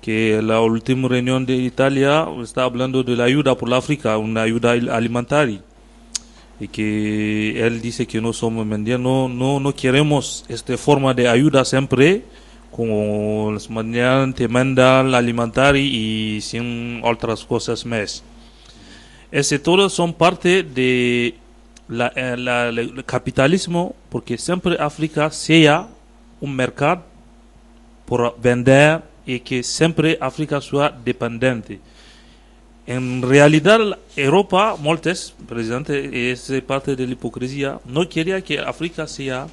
que la última reunión de Italia está hablando de la ayuda por la África, una ayuda al- alimentaria y que él dice que no somos mendigos, no, no, queremos esta forma de ayuda siempre, como las mediante mandal alimentaria y sin otras cosas más. Ese todo son parte de la, eh, capitalismo, porque siempre África sea un mercado por vender y que siempre África sea dependiente. En realidad, Europa, moltes, presidente, es parte de la hipocresía, no quería que África sea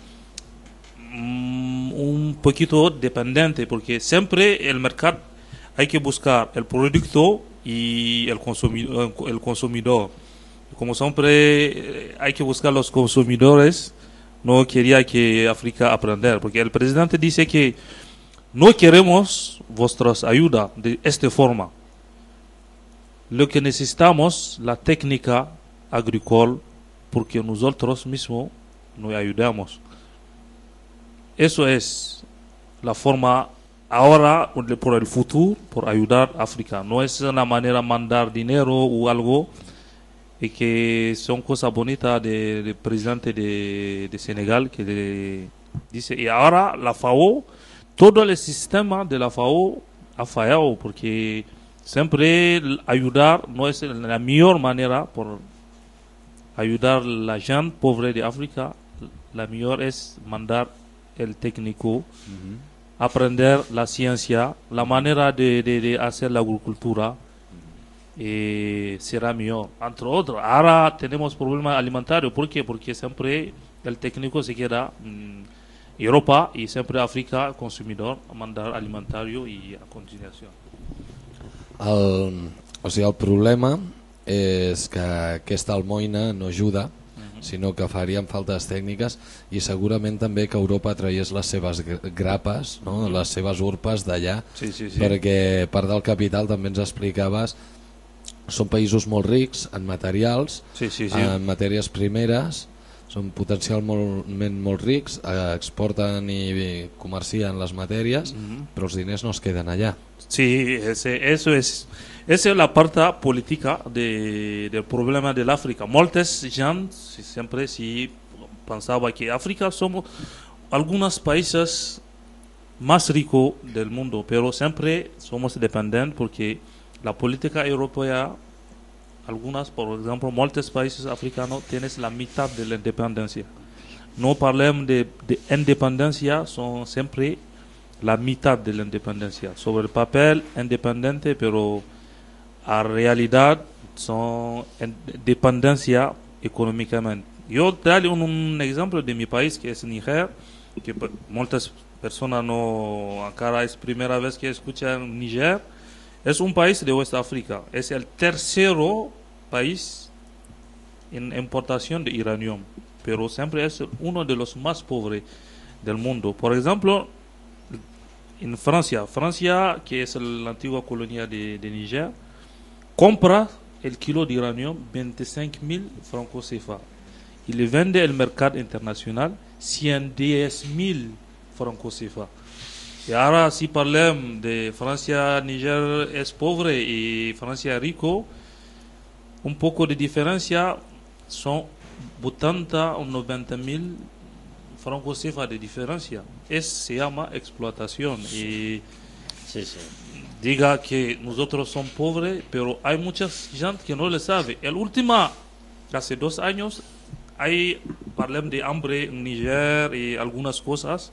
mm, un poquito dependiente, porque siempre el mercado hay que buscar el producto y el consumidor. Como siempre eh, hay que buscar los consumidores, no quería que África aprender, porque el presidente dice que no queremos vuestras ayudas de esta forma. Lo que necesitamos la técnica agrícola porque nosotros mismos nos ayudamos. Eso es la forma ahora por el futuro por ayudar a África. No es una manera de mandar dinero o algo y que son cosas bonitas del de presidente de, Senegal que dice y ahora la FAO todo el sistema de la FAO ha fallado porque siempre ayudar no es la mejor manera por ayudar la gente pobre de África la mejor es mandar el técnico aprender la ciencia la manera de, de- de hacer la agricultura eh, será mejor. Entre otros, ahora tenemos problema alimentario. ¿Por qué? Porque siempre el técnico se queda en Europa y siempre África consumidor a mandar alimentario y a continuación. El, o sigui, el problema és que aquesta almoina no ajuda, sinó que farien faltes tècniques i segurament també que Europa traiés les seves gra- grapes, no? Mhm. les seves urpes d'allà, Sí, sí, sí. perquè part del capital també ens explicaves són països molt rics en materials, Sí, sí, sí. en matèries primeres, són potencialment molt rics, eh, exporten i comercien les matèries, Mhm. però els diners no es queden allà. Sí, ese- eso es. Esa es la parte política de, del problema del África. Muchas gente si- siempre sí pensaba que África somos algunos países más ricos del mundo, pero siempre somos dependientes porque la política europea, algunas, por ejemplo, muchos países africanos tienen la mitad de la independencia. no parlem de, de independencia, son siempre la mitad de la independencia. Sobre el papel, independiente, pero a realidad son en- dependencia económicamente. Yo darle un, un ejemplo de mi país, que es Niger, que pe- muchas personas no, acá es primera vez que escuchan Niger, es un país de West África, es el tercero país en importación de uranio, pero siempre es uno de los más pobres del mundo. Por ejemplo, en Francia, Francia, que es la antigua colonia de, de Niger, compra el kilo de uranio 25 mil francos CFA y le vende al mercado internacional 110 mil francos CFA. Y ahora si parlem de Francia, Niger es pobre y Francia rico, un poco de diferencia son 80 o 90 mil francos CFA de diferencia. Es, se llama explotación y diga que nosotros somos pobres, pero hay muchas gente que no le sabe. El último, hace dos años, hay parlem de hambre en Niger y algunas cosas.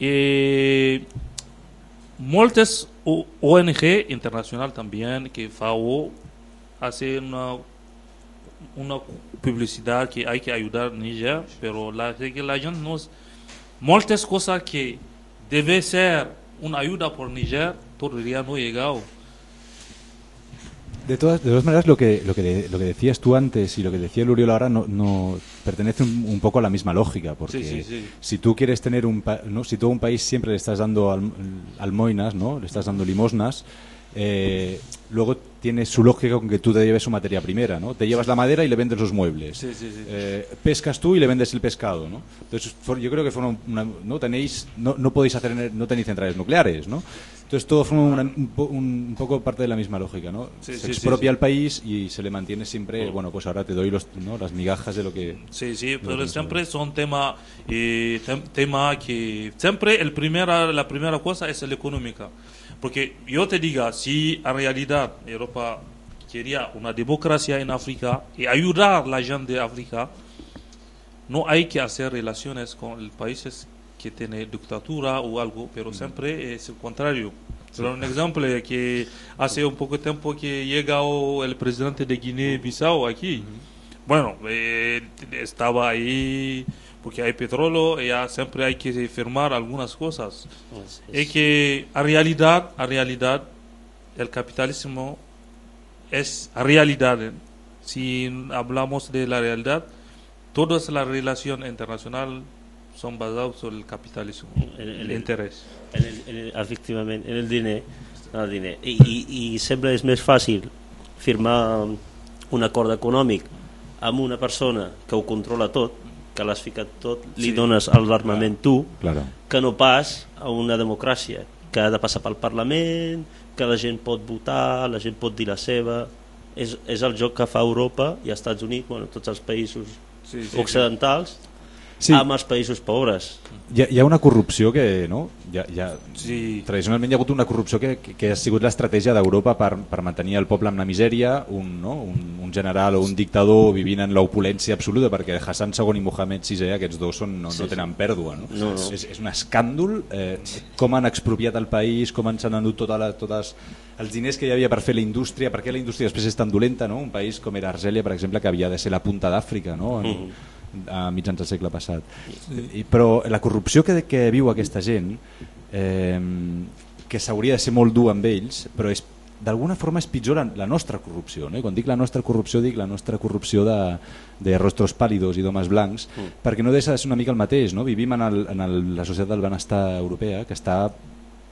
Y muchas ONG internacional también, que FAO, hace una, una publicidad que hay que ayudar a Niger, pero la, la gente no... Muchas cosas que debe ser una ayuda por Niger, todavía no ha llegado. De todas, de todas maneras, lo que, lo, que, lo que decías tú antes y lo que decía el Uriol ahora no, no pertenece un, un poco a la misma lógica, porque Sí, sí, sí. si tú quieres tener un, pa- ¿no? si a un país siempre le estás dando al- almoinas, ¿no? le estás dando limosnas, eh, luego tiene su lógica con que tú te lleves su materia primera, ¿no? Te llevas la madera y le vendes los muebles. Sí, sí, sí. Eh, pescas tú y le vendes el pescado, ¿no? Entonces, yo creo que una- no tenéis, no, no podéis hacer, no tenéis centrales nucleares, ¿no? Entonces todo forma una- un, un- poco parte de la misma lógica, ¿no? Sí, se sí, expropia sí. el país y se le mantiene siempre, bueno, pues ahora te doy los, ¿no? las migajas de lo que... Sí, sí, pero siempre son temas eh, tem- tema que siempre el primera, la primera cosa es la económica. Porque yo te diga, si en realidad Europa quería una democracia en África y ayudar a la gente de África, no hay que hacer relaciones con países que tienen dictadura o algo, pero siempre es el contrario. Pero un ejemplo que hace un poco tiempo que llegó el presidente de Guinea-Bissau aquí. Bueno, eh, estaba ahí porque hay petróleo y ya siempre hay que firmar algunas cosas. Es que a realidad, a realidad, el capitalismo es realidad. Si hablamos de la realidad, todas las relaciones internacionales son basadas sobre el capitalismo, En- en el el- interés. En el, en el, efectivament, en el diner. En el diner. I, i, I sempre és més fàcil firmar un acord econòmic amb una persona que ho controla tot, que l'has ficat tot, li Sí. dones l'armament tu, Claro. que no pas a una democràcia, que ha de passar pel Parlament, que la gent pot votar, la gent pot dir la seva... És, és el joc que fa Europa i Estats Units, bueno, tots els països Sí, sí, occidentals, Sí. Amb els països pobres. Hi ha, hi ha una corrupció que, no? Hi ha, hi ha, sí. Tradicionalment hi ha hagut una corrupció que, que, que ha sigut l'estratègia d'Europa per, per mantenir el poble amb la misèria, un, no? un, un general o un dictador vivint en l'opulència absoluta, perquè Hassan II i Mohamed VI, aquests dos són, no, Sí, no sí. tenen pèrdua. No? No, no. És, és un escàndol eh, com han expropiat el país, com han s'han endut tota la, totes els diners que hi havia per fer la indústria, per què la indústria després és tan dolenta, no? un país com era Argèlia, per exemple, que havia de ser la punta d'Àfrica, no? en, Mhm. A mitjans del segle passat. I, però la corrupció que, que viu aquesta gent, eh, que s'hauria de ser molt dur amb ells, però és d'alguna forma és pitjor la, la nostra corrupció. No? I quan dic la nostra corrupció, dic la nostra corrupció de, de rostros pàlidos i d'homes blancs, Mm. perquè no deixa de ser una mica el mateix. No? Vivim en, el, en el, la societat del benestar europea que està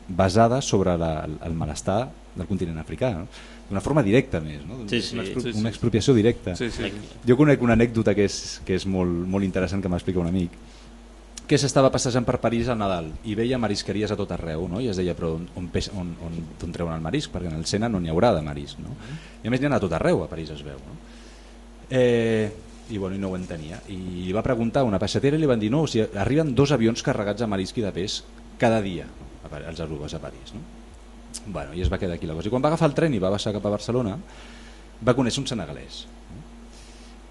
basada sobre la, el, el malestar del continent africà. No? D'una forma directa més, no? Sí, sí. una, expro Sí, sí. una expropiació directa. Sí, sí. Jo conec una anècdota que és, que és molt, molt interessant que m'explica un amic que s'estava passejant per París al Nadal i veia marisqueries a tot arreu no? i es deia però on, on, on, on, on treuen el marisc perquè en el Sena no n'hi haurà de marisc no? i a més n'hi ha a tot arreu a París es veu no? eh, i, bueno, i no ho entenia i va preguntar a una passatera i li van dir no, o sigui, arriben dos avions carregats de marisc i de peix cada dia a Par- als aeroports a París no? Bueno, i es va quedar aquí la cosa i quan va agafar el tren i va baixar cap a Barcelona va conèixer un senegalès?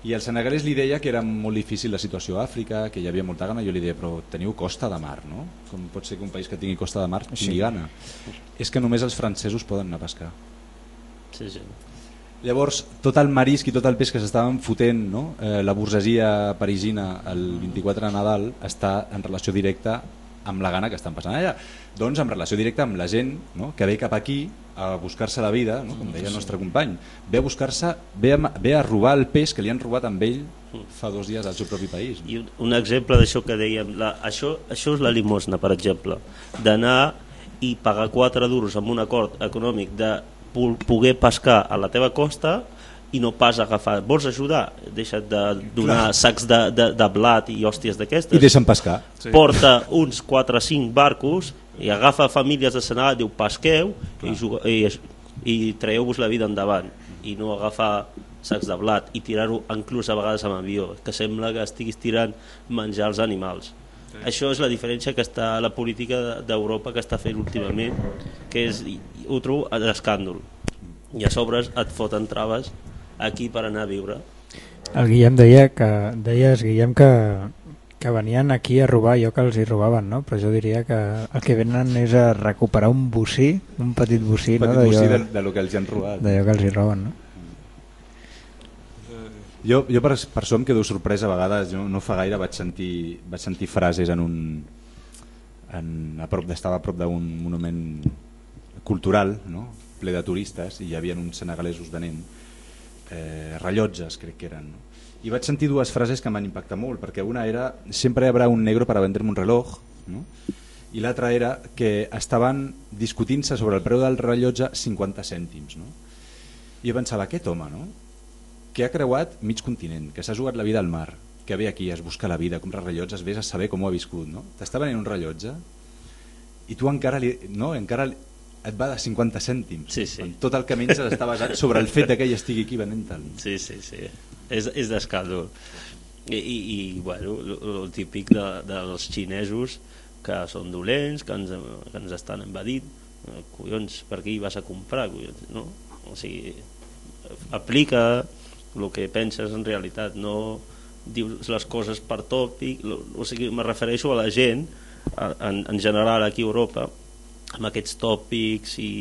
I el senegalès li deia que era molt difícil la situació a Àfrica, que hi havia molta gana, jo li deia, però teniu costa de mar, no? Com pot ser que un país que tingui costa de mar tingui Sí. gana? És que només els francesos poden anar a pescar. Sí, sí. Llavors, tot el marisc i tot el peix que s'estaven fotent, no? eh, la burgesia parisina el 24 de Nadal està en relació directa amb la gana que estan passant allà. Doncs en relació directa amb la gent no? que ve cap aquí a buscar-se la vida, no? com deia el nostre company. Ve a buscar-se, ve, a, ve a robar el peix que li han robat amb ell fa dos dies al seu propi país. I un, un exemple d'això que dèiem, la, això, això és la limosna, per exemple, d'anar i pagar 4 duros amb un acord econòmic de poder pescar a la teva costa i no pas agafar, vols ajudar? Deixa't de donar Clar. sacs de, de, de blat i hòsties d'aquestes. I deixa'm pescar. Sí. Porta uns 4 o 5 barcos i agafa famílies de Senegal, diu pesqueu i, juga, i, i traieu-vos la vida endavant i no agafar sacs de blat i tirar-ho inclús a vegades amb avió, que sembla que estiguis tirant menjar als animals. Sí. Això és la diferència que està la política de- d'Europa que està fent últimament, que és, ho trobo l'escàndol. I a sobre et foten traves aquí per anar a viure. El Guillem deia que deies, Guillem, que, que venien aquí a robar allò que els hi robaven, no? Però jo diria que el que venen és a recuperar un bocí, un petit bocí, Un petit no? bocí D'allò- de- de lo que els hi han robat. D'allò que els hi roben, no? Jo, jo per, per això em quedo sorprès a vegades, jo no fa gaire vaig sentir, vaig sentir frases en un en, a prop estava a prop d'un monument cultural no? ple de turistes i hi havia uns senegalesos venent eh, rellotges crec que eren no? i vaig sentir dues frases que m'han impactat molt perquè una era sempre habrá un negro para venderme un reloj no? i l'altra era que estaven discutint-se sobre el preu del rellotge 50 cèntims no? i jo pensava aquest home no? que ha creuat mig continent, que s'ha jugat la vida al mar, que ve aquí, es busca la vida, compra rellotges, vés a saber com ho ha viscut, no? T'està venent un rellotge i tu encara, li, no? encara et va de 50 cèntims. Sí, sí. Tot el que menges està basat sobre el fet que ell estigui aquí venent-te'l. Sí, sí, sí. És, és d'escàndol. I, i, i bueno, el, el típic de, dels xinesos que són dolents, que ens, que ens estan invadint. Eh, Collons, per què hi vas a comprar? Collons, no? O sigui, aplica el que penses en realitat, no dius les coses per tòpic, o sigui, me refereixo a la gent, en, en general aquí a Europa, amb aquests tòpics i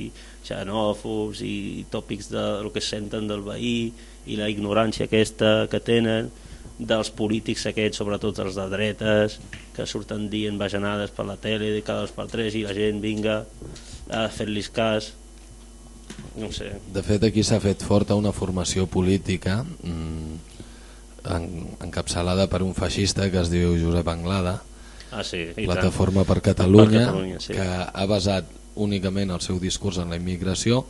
xenòfobs i tòpics de lo que senten del veí i la ignorància aquesta que tenen dels polítics aquests, sobretot els de dretes, que surten dient bajanades per la tele de cada dos per tres i la gent vinga a fer-los cas. No sé. De fet, aquí s'ha fet forta una formació política mm, en, encapçalada per un feixista que es diu Josep Anglada, Ah, sí, i Plataforma tant. per Catalunya, Per Catalunya, sí. que ha basat únicament el seu discurs en la immigració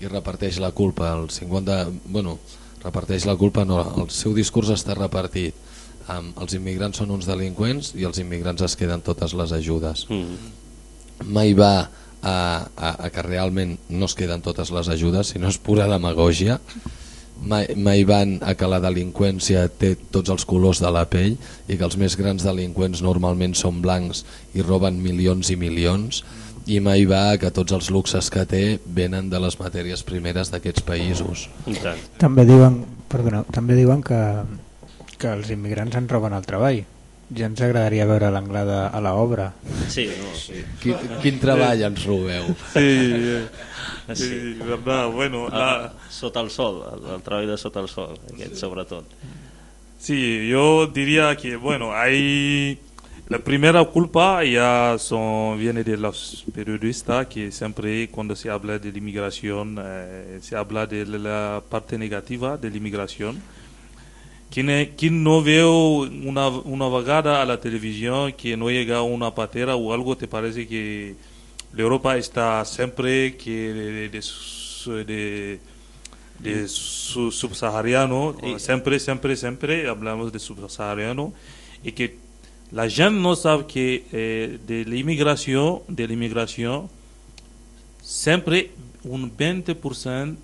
i reparteix la culpa al 50... Bueno, reparteix la culpa, no, el seu discurs està repartit amb els immigrants són uns delinqüents i els immigrants es queden totes les ajudes. Mm. Mai va a, a, a que realment no es queden totes les ajudes, sinó és pura demagògia. Mai, mai van a que la delinqüència té tots els colors de la pell i que els més grans delinqüents normalment són blancs i roben milions i milions i mai va a que tots els luxes que té venen de les matèries primeres d'aquests països. També diuen, perdoneu, també diuen que, que els immigrants en roben el treball. Ja ens agradaria veure l'anglada a l'obra. Sí, no, sí. Quin, quin treball ens robeu? Sí, eh, sí, verdad, bueno, la... Sota el sol, el, el treball de sota el sol, aquest sobretot. Sí, yo diría que, bueno, hay... La primera culpa ya son, viene de los periodistas que siempre cuando se habla de la inmigración eh, se habla de la parte negativa de la inmigración. Quien, eh, quien no veo una, una vagada a la televisión que no llega una patera o algo, te parece que la Europa está siempre que de, de, de, de su- subsahariano, Y- siempre, siempre, siempre hablamos de subsahariano y que la gente no sabe que eh, de la inmigración, de la inmigración, siempre un 20%,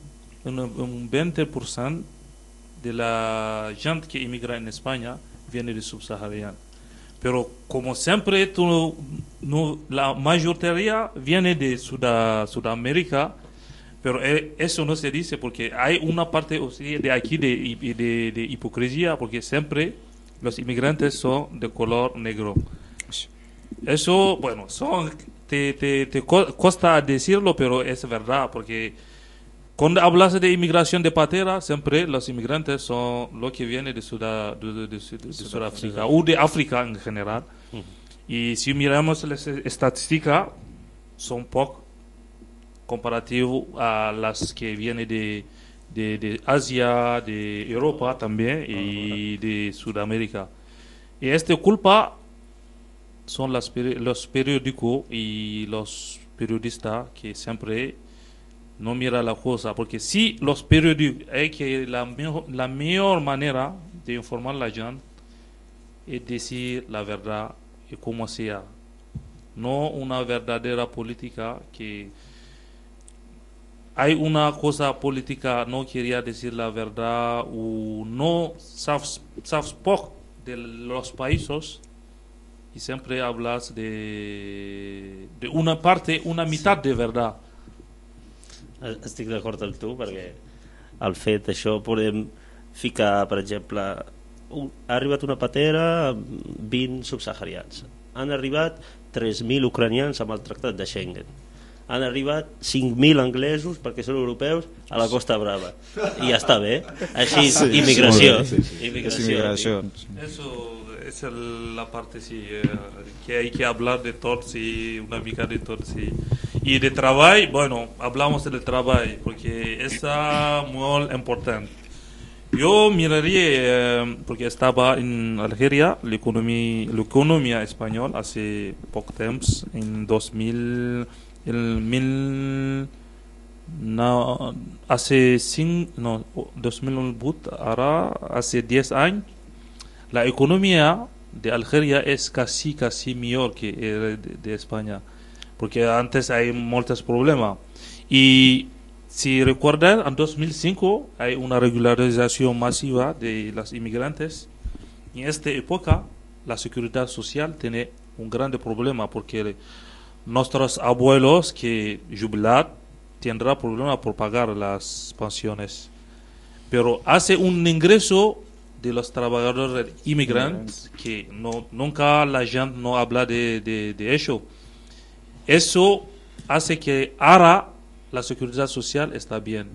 un, un 20% de la gente que emigra en España viene de subsahariano. Pero como siempre la mayoría viene de Suda- Sudamérica, Pero eh, eso no se dice porque hay una parte de aquí de, hi- de- de hipocresía, porque siempre los inmigrantes son de color negro. Eso, bueno, son, te, te, te costa decirlo, pero es verdad, porque cuando hablas de inmigración de patera, siempre los inmigrantes son lo que viene de, Suda- de, de- de- Sudáfrica o de África en general. Y si miramos las estadísticas, son poco comparativo a las que vienen de, Asia, de Europa también y de Sudamérica. Y esta culpa son las, los periódicos y los periodistas que siempre no mira la cosa, porque si los periódicos hay que la mejor, la mejor manera de informar a la gente es decir la verdad y como sea, no una verdadera política que hay una cosa política no quería decir la verdad o no sabes, sabes poco de los países y siempre hablas de, de una parte, una mitad de verdad. Estic d'acord amb tu perquè el fet això podem ficar, per exemple, un, ha arribat una patera amb 20 subsaharians. Han arribat 3.000 ucranians amb el tractat de Schengen. Han arribat 5.000 anglesos perquè són europeus a la Costa Brava. I ja està bé. Així, Sí, immigració. bé, sí, sí. Immigració. És immigració. Eso es el- la parte sí, eh, que hay que hablar de todo, sí, una mica de todo, sí. Y de trabajo, bueno, hablamos del trabajo, porque es muy importante. Yo miraría, eh, porque estaba en Algeria, la economía, la economía española hace poco tiempo, en 2000, el mil, no, hace cinco, no, 2008, ahora hace 10 años, la economía de Algeria es casi, casi mejor que era de, de España, porque antes hay muchos problemas. Y si recuerdan, en 2005 hay una regularización masiva de los inmigrantes. En esta época, la seguridad social tiene un grande problema porque nuestros abuelos que jubilar tendrán problema por pagar las pensiones. Pero hace un ingreso de los trabajadores inmigrantes que no, nunca la gente no habla de, de, de eso. Eso hace que ahora la seguridad social está bien.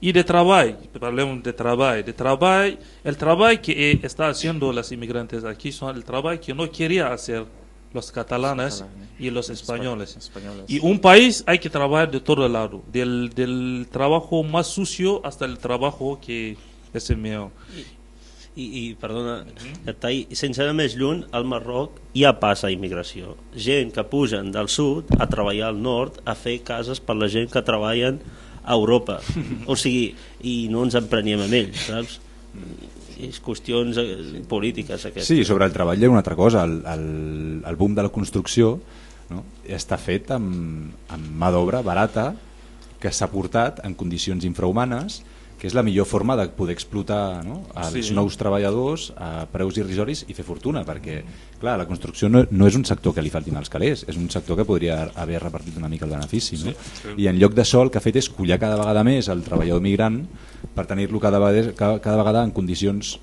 Y de trabajo, hablemos de trabajo, de trabajo, el trabajo que eh, está haciendo los inmigrantes aquí son el trabajo que no quería hacer los catalanes y los españoles. españoles. Y un país hay que trabajar de todo lado, del, del trabajo más sucio hasta el trabajo que es el mío. I, i perdona, que tall, sense anar més lluny, al Marroc ja passa immigració. Gent que pugen del sud a treballar al nord, a fer cases per la gent que treballen a Europa. (laughs) O sigui, i no ens emprenyem amb ells, saps? És qüestions eh, polítiques, aquestes. Sí, sobre el treball hi ha una altra cosa. El, el, el boom de la construcció no? està fet amb, amb mà d'obra barata que s'ha portat en condicions infrahumanes que és la millor forma de poder explotar no? els Sí. nous treballadors a preus irrisoris i fer fortuna, perquè clar, la construcció no, no és un sector que li faltin els calés, és un sector que podria haver repartit una mica el benefici. No? Sí, sí. I en lloc d'això el que ha fet és collar cada vegada més el treballador migrant per tenir-lo cada, vegada, cada, vegada en condicions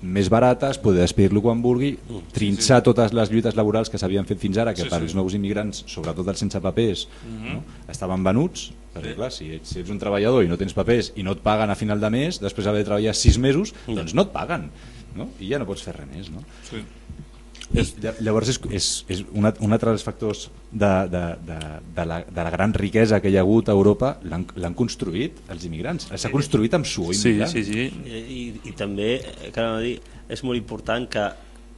més barates, poder despedir-lo quan vulgui, trinxar totes les lluites laborals que s'havien fet fins ara, que Sí, per sí. als nous immigrants, sobretot els sense papers, Mhm. no? estaven venuts, perquè clar, si ets, si ets un treballador i no tens papers i no et paguen a final de mes, després d'haver treballat sis mesos, doncs no et paguen, no? i ja no pots fer res més. No? Sí. I lla- llavors és, és, és un, at- un altre dels factors de, de, de, de, la, de la gran riquesa que hi ha hagut a Europa l'han l'han construït els immigrants s'ha construït amb suor Sí, immigrant sí, sí. I, i, i també, eh, dir, és molt important que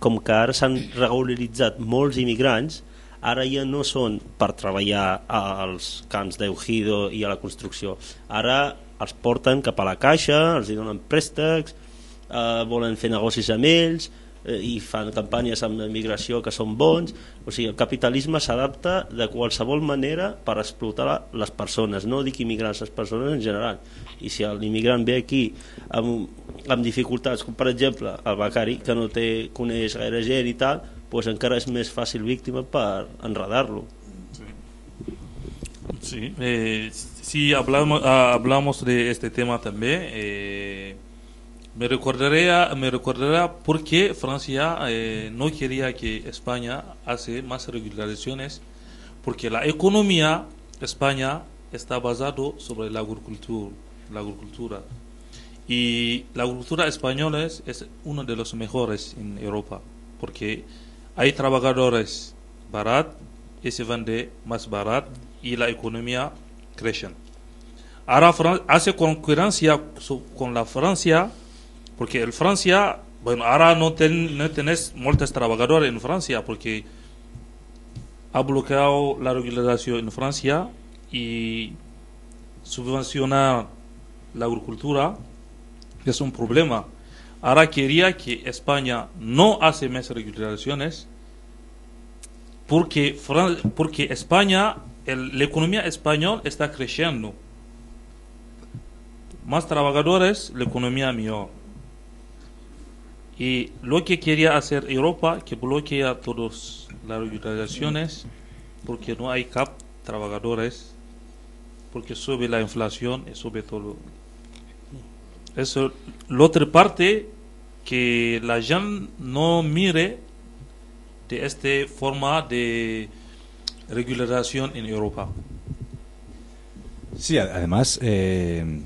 com que ara s'han regularitzat molts immigrants, ara ja no són per treballar als camps d'Eugido i a la construcció. Ara els porten cap a la caixa, els hi donen préstecs, eh, volen fer negocis amb ells, i fan campanyes amb migració que són bons. O sigui, el capitalisme s'adapta de qualsevol manera per explotar les persones. No dic immigrants, les persones en general. I si l'immigrant ve aquí amb, amb dificultats, com per exemple el becari que no té, coneix gaire gent i tal, doncs encara és més fàcil víctima per enredar-lo. Sí, eh, si hablamos, ah, hablamos de este tema también, eh, me recordaría, me recordaría por qué Francia eh, no quería que España hace más regularizaciones, porque la economía España está basado sobre la agricultura, la agricultura. Y la agricultura española es, uno de los mejores en Europa, porque hay trabajadores baratos y se vende más barato y la economía crece. Ahora hace concurrencia con la Francia, porque el Francia, bueno, ahora no, ten- no tenés muchos trabajadores en Francia, porque ha bloqueado la regularización en Francia y subvencionar la agricultura es un problema. Ahora quería que España no hace más regularizaciones porque, porque España, el- la economía española está creciendo. Más trabajadores, la economía mejor. Y lo que quería hacer Europa, que bloquea todas las regularizaciones, porque no hay cap trabajadores, porque sube la inflación y sube todo. Eso, la otra parte, que la gente no mire de esta forma de regularización en Europa. Sí, además, eh,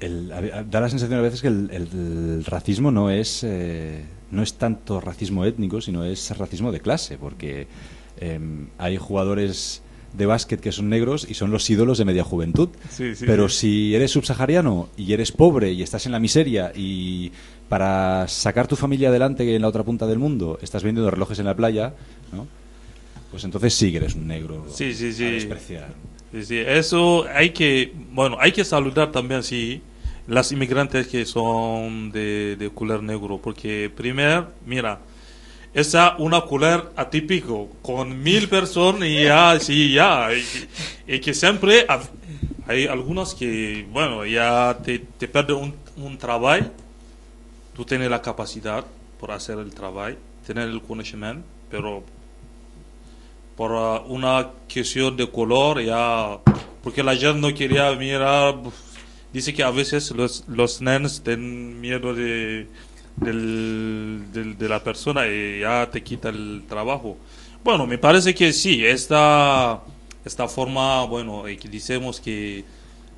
el- da la sensación a veces que el, el racismo no es, eh, no es tanto racismo étnico, sino es racismo de clase, porque eh, hay jugadores de básquet que son negros y son los ídolos de media juventud. Sí, sí, Pero sí. si eres subsahariano y eres pobre y estás en la miseria y para sacar tu familia adelante en la otra punta del mundo estás vendiendo relojes en la playa, ¿no? pues entonces sí que eres un negro. Sí, sí, sí. a despreciar. Sí, Eso hay que, bueno, hay que saludar también, sí, las inmigrantes que son de, de color negro, porque primero, mira, esa una color atípico, con mil personas y ya, sí, ya, y, que siempre ha- hay algunos que, bueno, ya te, te pierden un, un trabajo, tú tienes la capacidad por hacer el trabajo, tienes el conocimiento, pero por uh, una cuestión de color ya porque la gente no quería mirar dice que a veces los los nenes tienen miedo de del, de la persona y ya te quita el trabajo. Bueno me parece que sí esta esta forma bueno y que decimos que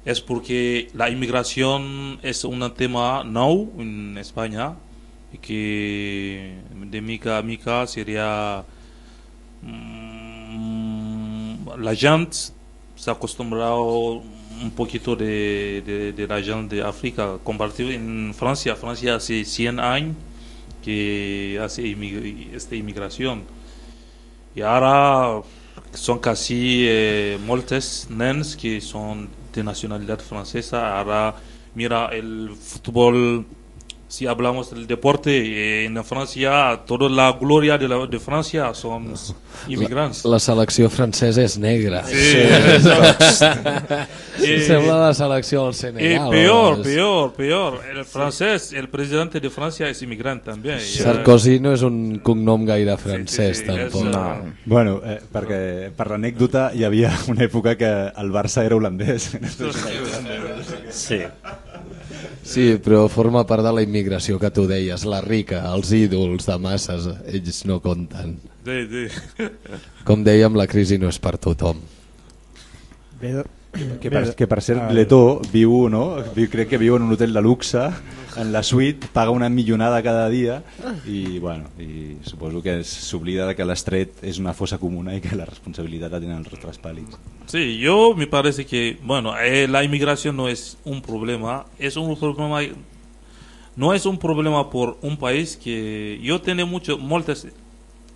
es porque la inmigración es un tema no en España y que de mica a mica sería mm, la gente se ha acostumbrado un poquito de, la gente de África compartido en Francia. Francia hace 100 años que hace esta inmigración. Y ahora son casi eh, muchos nenes que son de nacionalidad francesa. Ahora mira el fútbol si hablamos del deporte eh, en Francia toda la gloria de, la, de Francia son inmigrantes La, la selecció francesa és negra. Sí. sí. Eh, (laughs) Sembla la selecció del Eh, Senegal. peor, o- peor, peor. El francés, el presidente de Francia es inmigrante también. y, eh, Sarkozy no és un cognom gaire francès, sí, tampoc. és, uh, Bueno, eh, perquè per l'anècdota hi havia una època que el Barça era holandès. Sí. Sí, però forma part de la immigració que tu deies, la rica, els ídols de masses, ells no compten. Sí, sí. Com dèiem, la crisi no és per tothom. Bé, Que per, que per cert, Letó viu, no? Viu, crec que viu en un hotel de luxe, en la suite, paga una millonada cada dia i, bueno, i suposo que s'oblida de que l'estret és una fossa comuna i que la responsabilitat la tenen els altres pàl·lids. Sí, yo me parece que, bueno, eh, la inmigración no es un problema, es un problema, no es un problema por un país que yo tengo mucho, muchas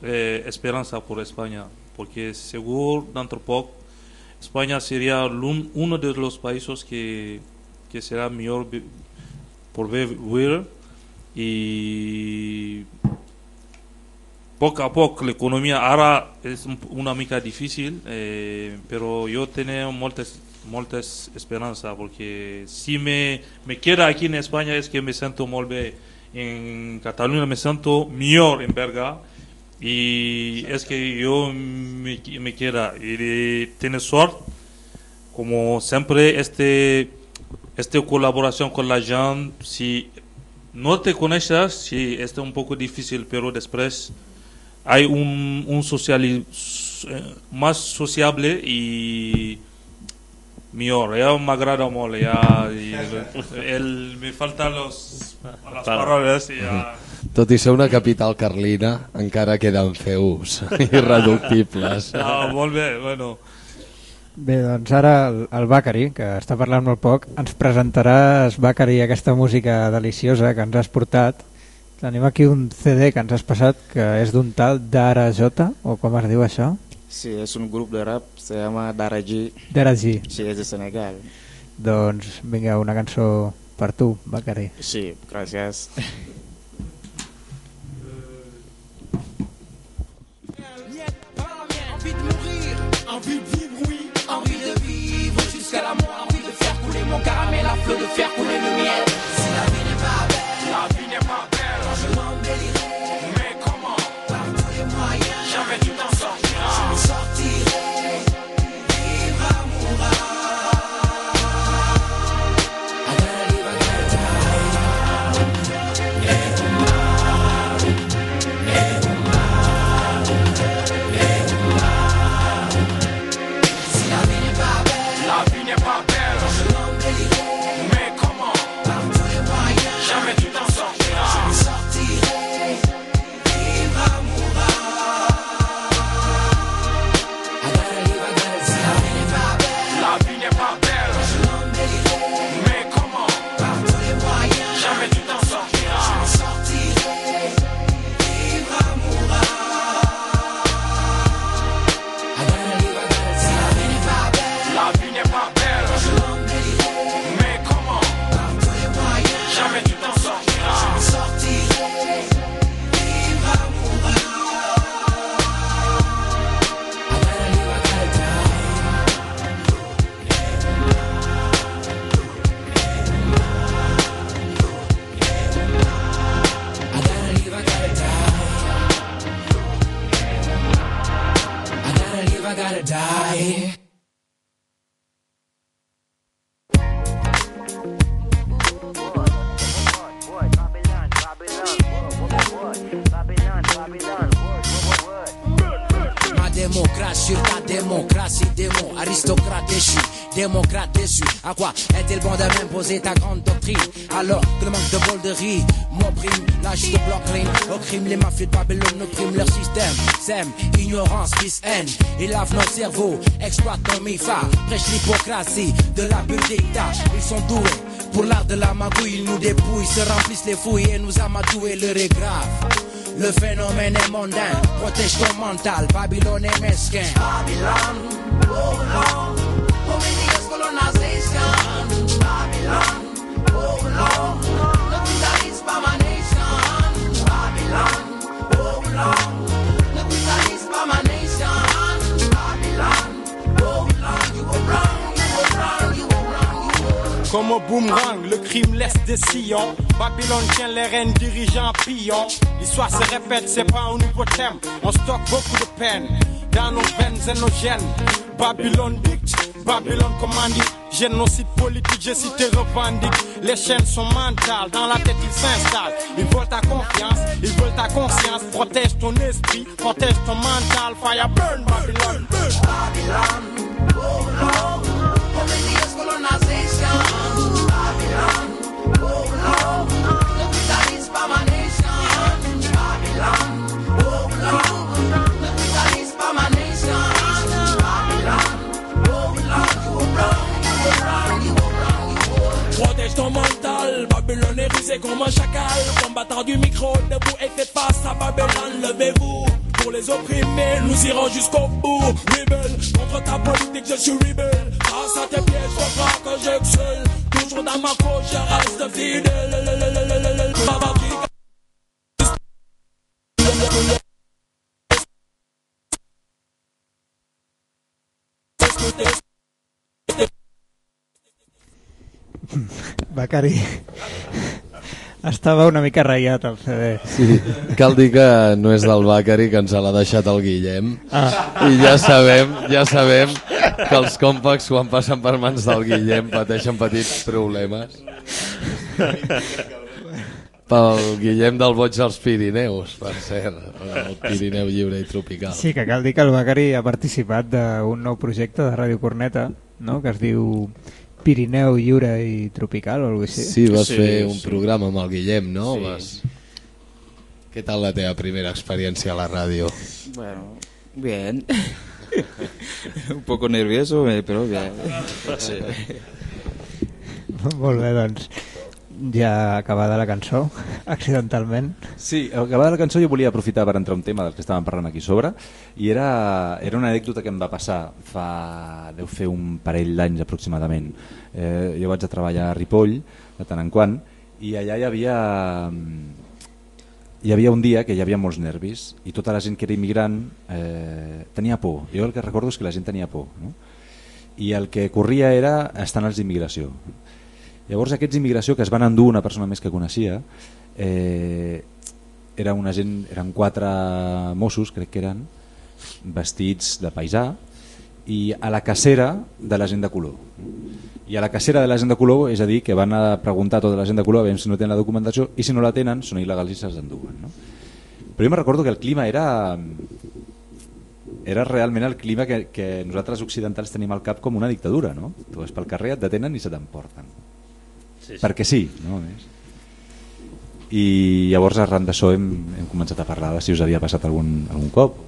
eh, esperanza por España, porque seguro dentro de poco España sería uno de los países que, que será mejor por vivir y poco a poco la economía ahora es un- una mica difícil, eh, pero yo tengo muchas, muchas esperanzas porque si me, me queda aquí en España es que me siento muy bien. En Cataluña me siento mejor en Berga y es que yo me, me queda y tiene suerte como siempre este esta colaboración con la gente si no te conoces sí está un poco difícil pero después hay un, un sociali- eh, más sociable y mejor ya me agrada molt ya y el, me faltan los las palabras y ya Tot i ser una capital carlina, encara queden feus (laughs) irreductibles. Ah, molt bé, bueno. Bé, doncs ara el, el Bacari, que està parlant molt poc, ens presentaràs, Bacari, aquesta música deliciosa que ens has portat. Tenim aquí un CD que ens has passat que és d'un tal Dara Jota, o com es diu això? Sí, es un grupo de rap, se llama Daraji. Daraji. Sí, es de Senegal. Doncs vinga, una cançó per tu, Bacari. Sí, oui, envie de vivre jusqu'à la mort, envie de faire couler mon caramel à flot, de faire couler le miel. Gotta die. Démocrate déçu. À quoi est-il bon de m'imposer ta grande doctrine Alors que le manque de bol de riz m'opprime, te bloque rien. Au crime, les mafieux de Babylone oppriment leur système. Sème, ignorance, vice, haine, ils lavent nos cerveaux, exploitent nos mifa, prêchent l'hypocratie de la dictat. Ils sont doués pour l'art de la magouille, ils nous dépouillent, se remplissent les fouilles et nous amadouent, l'heure est grave. Le phénomène est mondain, protège ton mental, Babylone est mesquin. Babylone, Dominica's colonization. Comme au boomerang, le crime laisse des sillons. Babylone tient les rênes, dirigeants pillons. L'histoire se répète, c'est pas un nouveau thème. On stocke beaucoup de peine dans nos veines et nos gènes. Babylone dicte, Babylone commandite. Génocide politique, cite et revendique. Les chaînes sont mentales, dans la tête ils s'installent. Ils veulent ta confiance, ils veulent ta conscience. Protège ton esprit, protège ton mental. Fire burn Babylone. Babylon, Babylon, Dominica's colonization. Babylon, Babylon, nothing that is by my nation. Babylon, mental, Babylone est rusé comme un chacal. Combattant du micro, debout et faites face à Babylone, levez-vous. Pour les opprimer, nous irons jusqu'au bout. Rebelle, contre ta politique, je suis rebelle. Grâce à tes pièges, faudra que j'excelle. Toujours dans ma peau, je reste fidèle. (laughs) Becari, estava una mica ratllat el CD. Sí, cal dir que no és del Bacari, que ens l'ha deixat el Guillem. Ah. I ja sabem, ja sabem que els compacts quan passen per mans del Guillem pateixen petits problemes. Pel Guillem del Boig dels Pirineus, per cert, el Pirineu lliure i tropical. Sí, que cal dir que el Becari ha participat d'un nou projecte de Ràdio Corneta, no? que es diu Pirineu lliure i tropical o alguna cosa així. Sí, vas sí, fer un sí. programa amb el Guillem, no? Sí. Vas... Què tal la teva primera experiència a la ràdio? Bueno, bien. (laughs) un poco nervioso, eh, però bien. Sí. (laughs) Molt bé, doncs ja acabada la cançó, (laughs) accidentalment. Sí, acabada la cançó jo volia aprofitar per entrar un tema del que estàvem parlant aquí sobre i era, era una anècdota que em va passar fa, deu fer un parell d'anys aproximadament. Eh, jo vaig a treballar a Ripoll de tant en quant i allà hi havia hi havia un dia que hi havia molts nervis i tota la gent que era immigrant eh, tenia por. Jo el que recordo és que la gent tenia por. No? I el que corria era estar els d'immigració. Llavors aquests d'immigració que es van endur una persona més que coneixia eh, era una gent, eren quatre Mossos, crec que eren, vestits de paisà i a la cacera de la gent de color. I a la cacera de la gent de color, és a dir, que van a preguntar a tota la gent de color si no tenen la documentació i si no la tenen són il·legals i se'ls enduen. No? Però jo me recordo que el clima era era realment el clima que, que nosaltres occidentals tenim al cap com una dictadura, no? Tu vas pel carrer, et detenen i se t'emporten sí, sí. perquè sí no? i llavors arran d'això hem, hem començat a parlar de si us havia passat algun, algun cop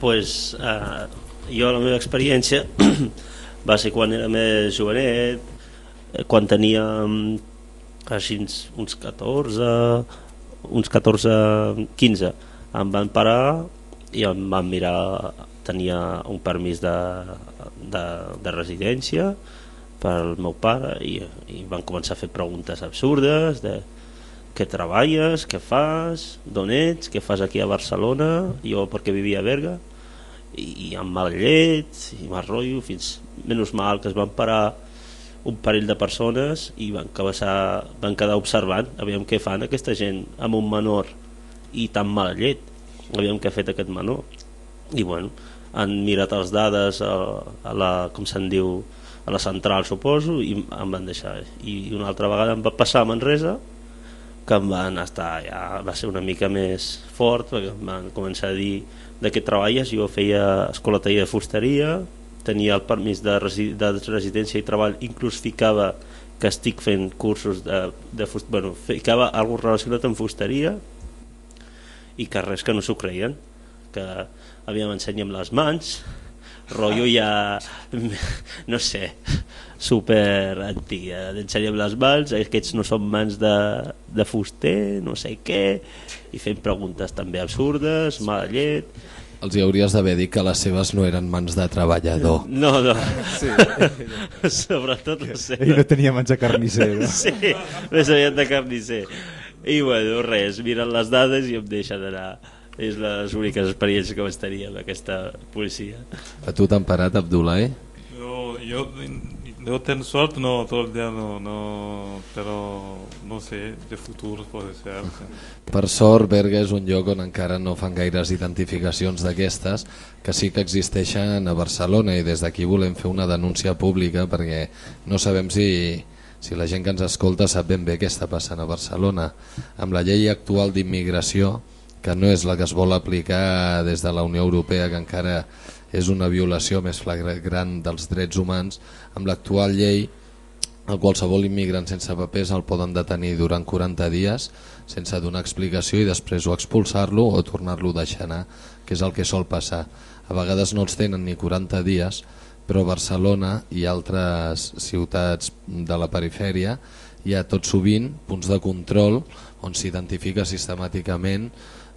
pues, uh, jo la meva experiència (clears throat) va ser quan era més jovenet eh, quan tenia així uns 14 uns 14 15 em van parar i em van mirar tenia un permís de, de, de residència pel meu pare i, i van començar a fer preguntes absurdes de què treballes, què fas, d'on ets, què fas aquí a Barcelona, jo perquè vivia a Berga, i, i amb mal llet, i mal rotllo, fins menys mal que es van parar un parell de persones i van, cabassar, van quedar observant aviam què fan aquesta gent amb un menor i tan mala llet. Aviam què ha fet aquest menor. I bueno, han mirat les dades a, a la, com se'n diu a la central suposo i em van deixar. I una altra vegada em va passar a Manresa que em van estar ja va ser una mica més fort perquè em van començar a dir de què treballes? Jo feia escolateria de fusteria tenia el permís de, resi de residència i treball inclús ficava que estic fent cursos de, de fust... bueno, ficava alguna relacionat amb fusteria i que res que no s'ho creien que havíem ensenyat amb les mans rotllo ja no sé super antic ensenyem les mans, aquests no són mans de, de fuster, no sé què i fent preguntes també absurdes mala llet els hi hauries d'haver dit que les seves no eren mans de treballador. No, no. Sí. (laughs) Sobretot no sé. Ell no tenia mans de carnisser, no? (laughs) Sí, més aviat de carnisser. I bueno, res, miren les dades i em deixen anar és les úniques experiències que vaig tenir amb aquesta policia. A tu t'han parat, Abdullah? Yo, yo, yo tengo suerte, no, todo el día no, no, pero no sé, de futuro puede ser. Per sort, Berga és un lloc on encara no fan gaires identificacions d'aquestes, que sí que existeixen a Barcelona i des d'aquí volem fer una denúncia pública perquè no sabem si, si la gent que ens escolta sap ben bé què està passant a Barcelona. Amb la llei actual d'immigració, que no és la que es vol aplicar des de la Unió Europea, que encara és una violació més flagrant dels drets humans, amb l'actual llei el qualsevol immigrant sense papers el poden detenir durant 40 dies sense donar explicació i després o expulsar-lo o tornar-lo a deixar anar, que és el que sol passar. A vegades no els tenen ni 40 dies, però Barcelona i altres ciutats de la perifèria hi ha tot sovint punts de control on s'identifica sistemàticament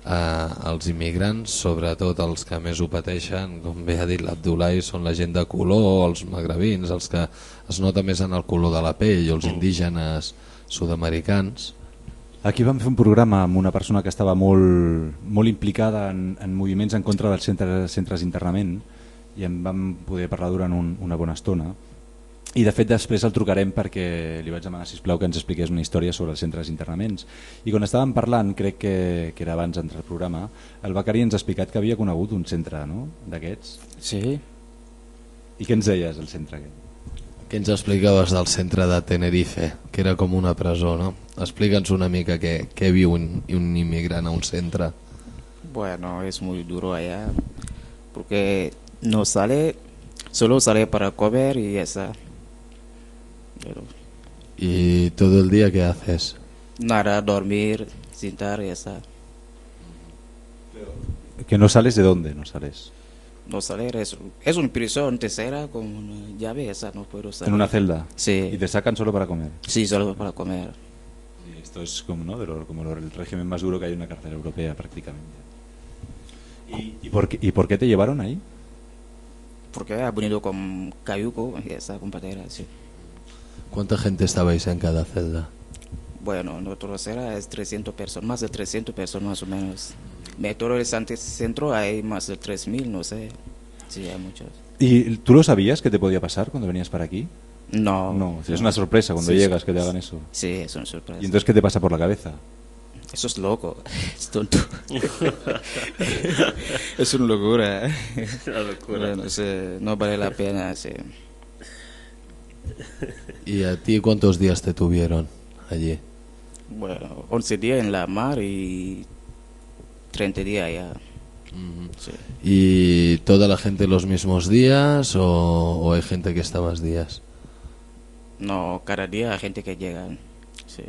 eh, els immigrants, sobretot els que més ho pateixen, com bé ha dit l'Abdulai, són la gent de color els magrebins, els que es nota més en el color de la pell, o els indígenes sud-americans. Aquí vam fer un programa amb una persona que estava molt, molt implicada en, en moviments en contra dels centres, centres d'internament i en vam poder parlar durant un, una bona estona i de fet després el trucarem perquè li vaig demanar sisplau que ens expliqués una història sobre els centres d'internaments i quan estàvem parlant, crec que, que era abans d'entrar al programa, el Becari ens ha explicat que havia conegut un centre no? d'aquests Sí, I què ens deies al centre aquest? Què ens explicaves del centre de Tenerife, que era com una presó, no? Explica'ns una mica què, què viu un, un immigrant a un centre. Bueno, es muy duro allá porque no sale, solo sale para comer y está. Pero ¿Y todo el día qué haces? nada, dormir, sentar y ya está. ¿Que no sales de dónde? No sales. No salir es, es una prisión tercera con una llave, esa no puedo salir. ¿En una celda? Sí. ¿Y te sacan solo para comer? Sí, solo para comer. Esto es como, ¿no? de lo- como lo- el régimen más duro que hay en una cárcel europea prácticamente. ¿Y, y por, qué, ¿Y por qué te llevaron ahí? Porque ha venido con Cayuco y esa compañera, sí. ¿Cuánta gente estabais en cada celda? Bueno, nosotros era es 300 personas, más de 300 personas más o menos. En todo el centro hay más de 3.000, no sé. Sí, hay muchos. ¿Y tú lo sabías que te podía pasar cuando venías para aquí? No. No, es una sorpresa cuando Sí, llegas que te hagan eso. Sí, es una sorpresa. ¿Y entonces qué te pasa por la cabeza? Eso es loco, (laughs) es tonto. (laughs) es una locura. ¿eh? Una locura. Bueno, sí, no vale la pena, sí. ¿Y a ti cuántos días te tuvieron allí? Bueno, 11 días en la mar y 30 días allá. Sí. ¿Y toda la gente los mismos días o, o hay gente que está más días? No, cada día hay gente que llega. Sí.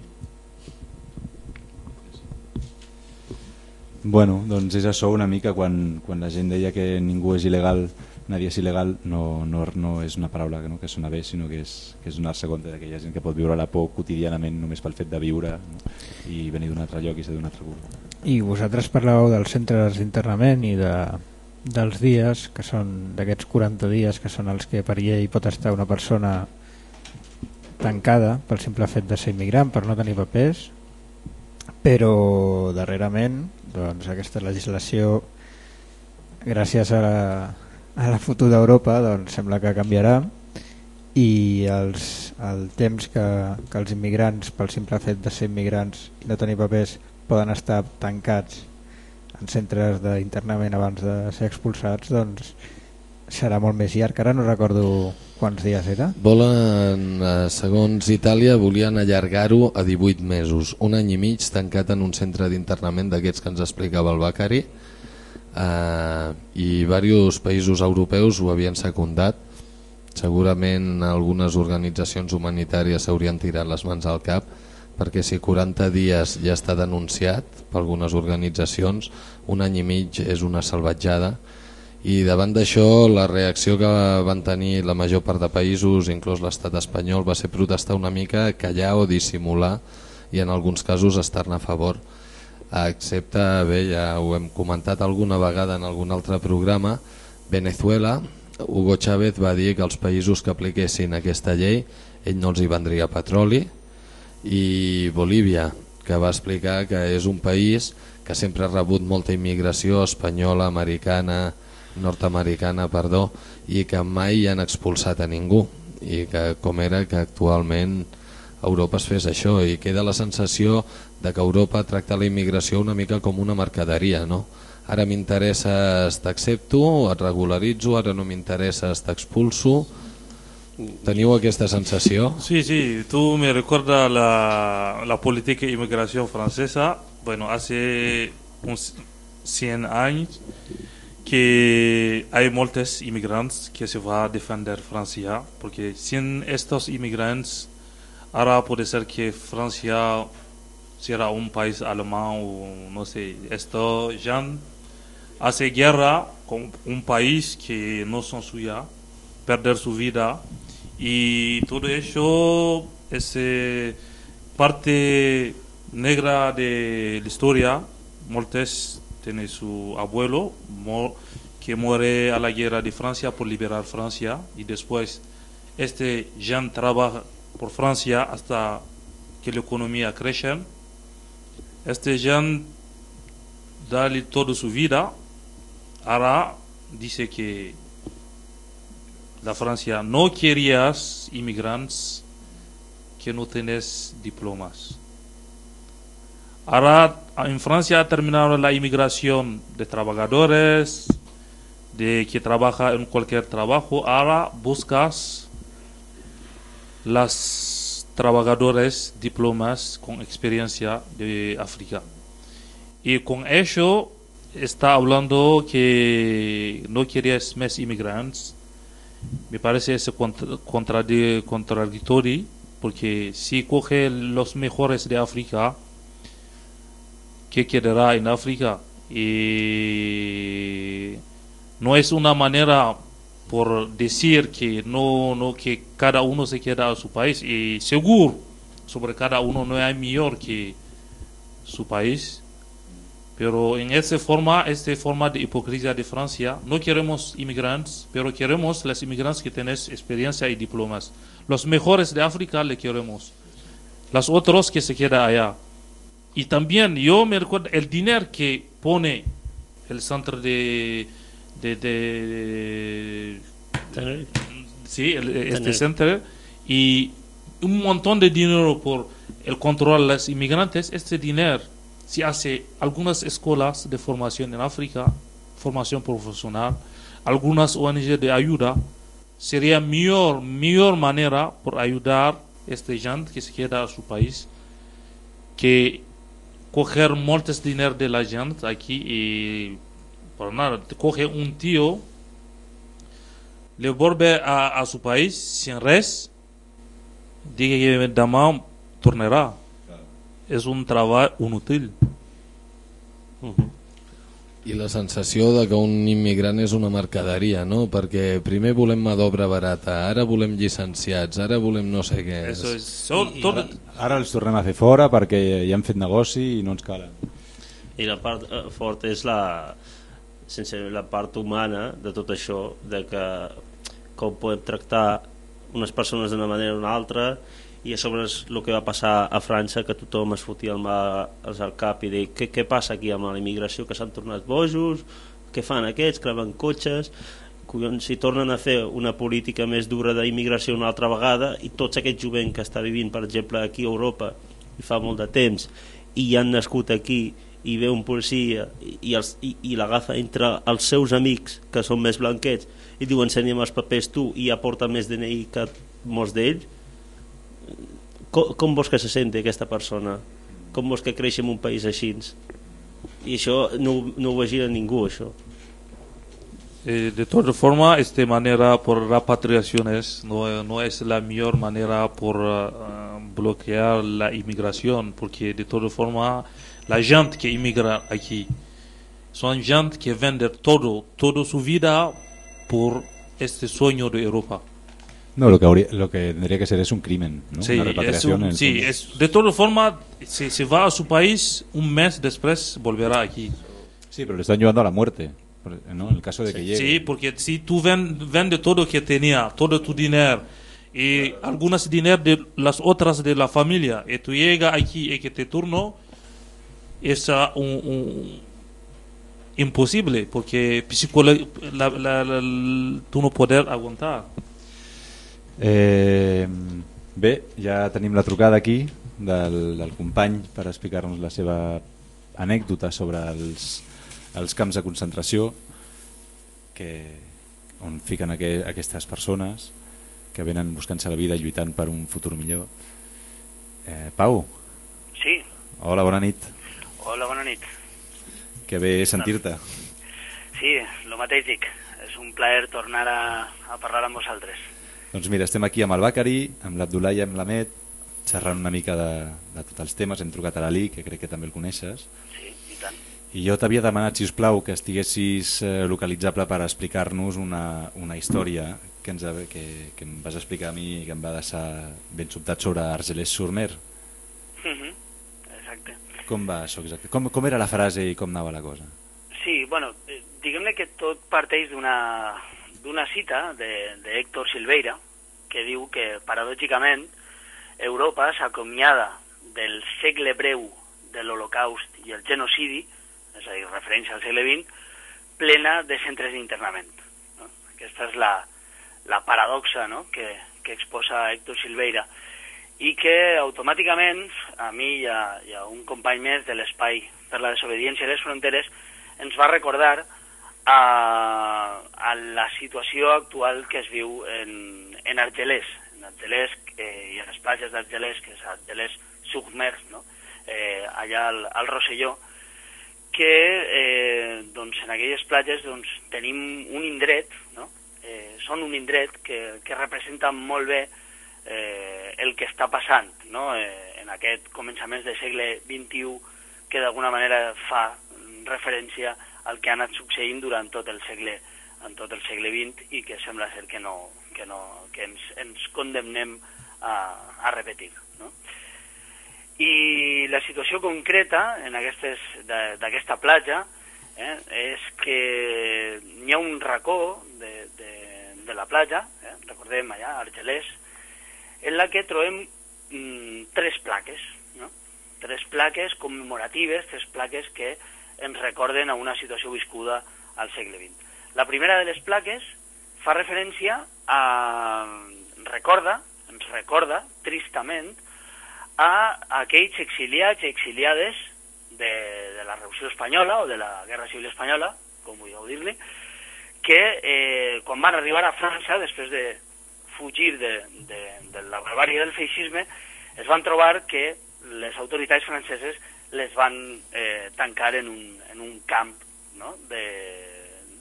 Bueno, doncs és això una mica quan, quan la gent deia que ningú és il·legal, nadie és il·legal, no, no, no és una paraula que, no, que sona bé, sinó que és, que és donar-se compte ha gent que pot viure la por quotidianament només pel fet de viure no? i venir d'un altre lloc i ser d'un altre grup. I vosaltres parlàveu dels centres d'internament i de, dels dies, que són d'aquests 40 dies, que són els que per llei pot estar una persona tancada pel simple fet de ser immigrant, per no tenir papers, però darrerament doncs, aquesta legislació gràcies a la, a la fotuda Europa doncs, sembla que canviarà. I els, el temps que, que els immigrants pel simple fet de ser immigrants i no tenir papers poden estar tancats en centres d'internament abans de ser expulsats doncs serà molt més llarg. Ara no recordo quants dies era. Volen, eh, segons Itàlia, volien allargar-ho a 18 mesos, un any i mig tancat en un centre d'internament d'aquests que ens explicava el Becari, eh, i diversos països europeus ho havien secundat. Segurament algunes organitzacions humanitàries s'haurien tirat les mans al cap, perquè si 40 dies ja està denunciat per algunes organitzacions, un any i mig és una salvatjada, i davant d'això la reacció que van tenir la major part de països, inclòs l'estat espanyol, va ser protestar una mica, callar o dissimular i en alguns casos estar-ne a favor. Excepte, bé, ja ho hem comentat alguna vegada en algun altre programa, Venezuela, Hugo Chávez va dir que els països que apliquessin aquesta llei ell no els hi vendria petroli i Bolívia, que va explicar que és un país que sempre ha rebut molta immigració espanyola, americana, nord-americana, perdó, i que mai han expulsat a ningú i que com era que actualment Europa es fes això. I queda la sensació de que Europa tracta la immigració una mica com una mercaderia, no? Ara m'interesses, t'accepto, et regularitzo, ara no m'interesses, t'expulso. Teniu aquesta sensació? Sí, sí, tú me recuerdas la, la política de inmigración francesa, bueno, hace uns 100 años que hay muchos inmigrantes que se van a defender Francia, porque sin estos inmigrantes ahora puede ser que Francia será un país alemán o no sé, esto ya hace guerra con un país que no son suya, perder su vida y todo eso es parte negra de la historia. Montes tiene su abuelo que muere a la guerra de Francia por liberar Francia y después este Jean trabaja por Francia hasta que la economía crece. Este Jean dale toda su vida. Ahora dice que la Francia no querías inmigrantes que no tenés diplomas. Ahora en Francia ha terminado la inmigración de trabajadores, de que trabaja en cualquier trabajo, ahora buscas las trabajadores diplomas con experiencia de África. Y con ello está hablando que no querías más inmigrantes. Me parece contra- contradi- contradictorio porque si coge los mejores de África, ¿qué quedará en África? Y no es una manera por decir que no, no que cada uno se queda a su país. Y seguro sobre cada uno no hay mejor que su país. Pero en esta forma esta forma de hipocresía de Francia no queremos inmigrantes pero queremos los inmigrantes que tienen experiencia y diplomas. Los mejores de África le queremos. Los otros que se quedan allá. Y también yo me recuerdo el dinero que pone el centro de de, de- sí el- este Tenerife. centro y un montón de dinero por el control de los inmigrantes. Este dinero se hace algunas escuelas de formación en África formación profesional algunas ONG de ayuda. Sería mejor mejor manera por ayudar este gente que se queda a su país que coger muchos dinero de la gente aquí y por nada te coge un tío le vuelve a, a su país sin res diga que demás tornará es un trabajo inútil I la sensació de que un immigrant és una mercaderia, no? Perquè primer volem mà d'obra barata, ara volem llicenciats, ara volem no sé què. Eso es- I, ara, ara els tornem a fer fora perquè ja han fet negoci i no ens calen. I la part eh, forta és la, sense la part humana de tot això, de que com podem tractar unes persones d'una manera o una altra i a sobre és el que va passar a França que tothom es fotia el mà al cap i deia què, què passa aquí amb la immigració que s'han tornat bojos? Què fan aquests, cremen cotxes? Collons, si tornen a fer una política més dura d'immigració una altra vegada i tots aquests jovent que està vivint per exemple aquí a Europa i fa molt de temps i han nascut aquí i ve un policia i, els, i, i l'agafa entre els seus amics que són més blanquets i diu ensenya'm els papers tu i ja porta més DNI que molts d'ells. Com, com vols que se senti aquesta persona? Com vols que creixi en un país així? I això no, no ho vigila ningú això. Eh, de todas formas, esta manera por repatriaciones no, no es la mejor manera por ah, bloquear la inmigración, porque de todas formas, la gente que inmigra aquí son gente que vende todo, toda su vida por este sueño de Europa. No, lo que, habría, lo que tendría que ser es un crimen, ¿no? Sí, Una es un- sí, es, de todas formas, si se va a su país, un mes después volverá aquí. Sí, pero le están llevando a la muerte, ¿no? En el caso de que llegue. Sí, porque si tú ven, vendes todo que tenía, todo tu dinero, y algunos dinero de las otras de la familia, y tú llegas aquí y que te turno, es un, un- imposible, porque psicolo- la, la- la- la- tú no poder aguantar. Eh, bé, ja tenim la trucada aquí del, del company per explicar-nos la seva anècdota sobre els, els camps de concentració que, on fiquen aqu aquestes persones que venen buscant-se la vida i lluitant per un futur millor. Eh, Pau, Sí, hola, bona nit. Hola, bona nit. Que bé sentir-te. Sí, el mateix dic. És un plaer tornar a, a parlar amb vosaltres. Doncs mira, estem aquí amb el Bacari, amb l'Abdullah i amb l'Amet, xerrant una mica de, de tots els temes. Hem trucat a l'Ali, que crec que també el coneixes. Sí, i tant. I jo t'havia demanat, si us plau, que estiguessis eh, localitzable per explicar-nos una, una història que, ens, que, que em vas explicar a mi i que em va deixar ben sobtat sobre Argelès-sur-Mer. Mhm, Exacte. Com va això exacte? Com, com era la frase i com anava la cosa? Sí, bueno, eh, diguem-ne que tot parteix d'una cita de, de Héctor Silveira que diu que, paradògicament, Europa s'acomiada del segle breu de l'Holocaust i el genocidi, és a dir, referència al segle XX, plena de centres d'internament. No? Aquesta és la, la paradoxa no? que, que exposa Héctor Silveira i que automàticament a mi i a, i a un company més de l'espai per la desobediència i les fronteres ens va recordar a, a la situació actual que es viu en, en Argelès, en Argelès eh, i a les platges d'Argelès, que és Argelès submers, no? eh, allà al, al Rosselló, que eh, doncs, en aquelles platges doncs, tenim un indret, no? eh, són un indret que, que representa molt bé eh, el que està passant no? eh, en aquest començaments del segle XXI que d'alguna manera fa referència al que ha anat succeint durant tot el segle en tot el segle XX i que sembla ser que no que, no, que ens, ens condemnem a, a repetir. No? I la situació concreta en aquestes d'aquesta platja eh, és que hi ha un racó de, de, de la platja, eh, recordem allà, Argelès, en la que trobem mm, tres plaques, no? tres plaques commemoratives, tres plaques que ens recorden a una situació viscuda al segle XX. La primera de les plaques fa referència a... recorda, ens recorda, tristament, a aquells exiliats i exiliades de, de la Revolució Espanyola o de la Guerra Civil Espanyola, com vulgueu dir-li, que eh, quan van arribar a França, després de fugir de, de, de la barbària del feixisme, es van trobar que les autoritats franceses les van eh, tancar en un, en un camp no? de,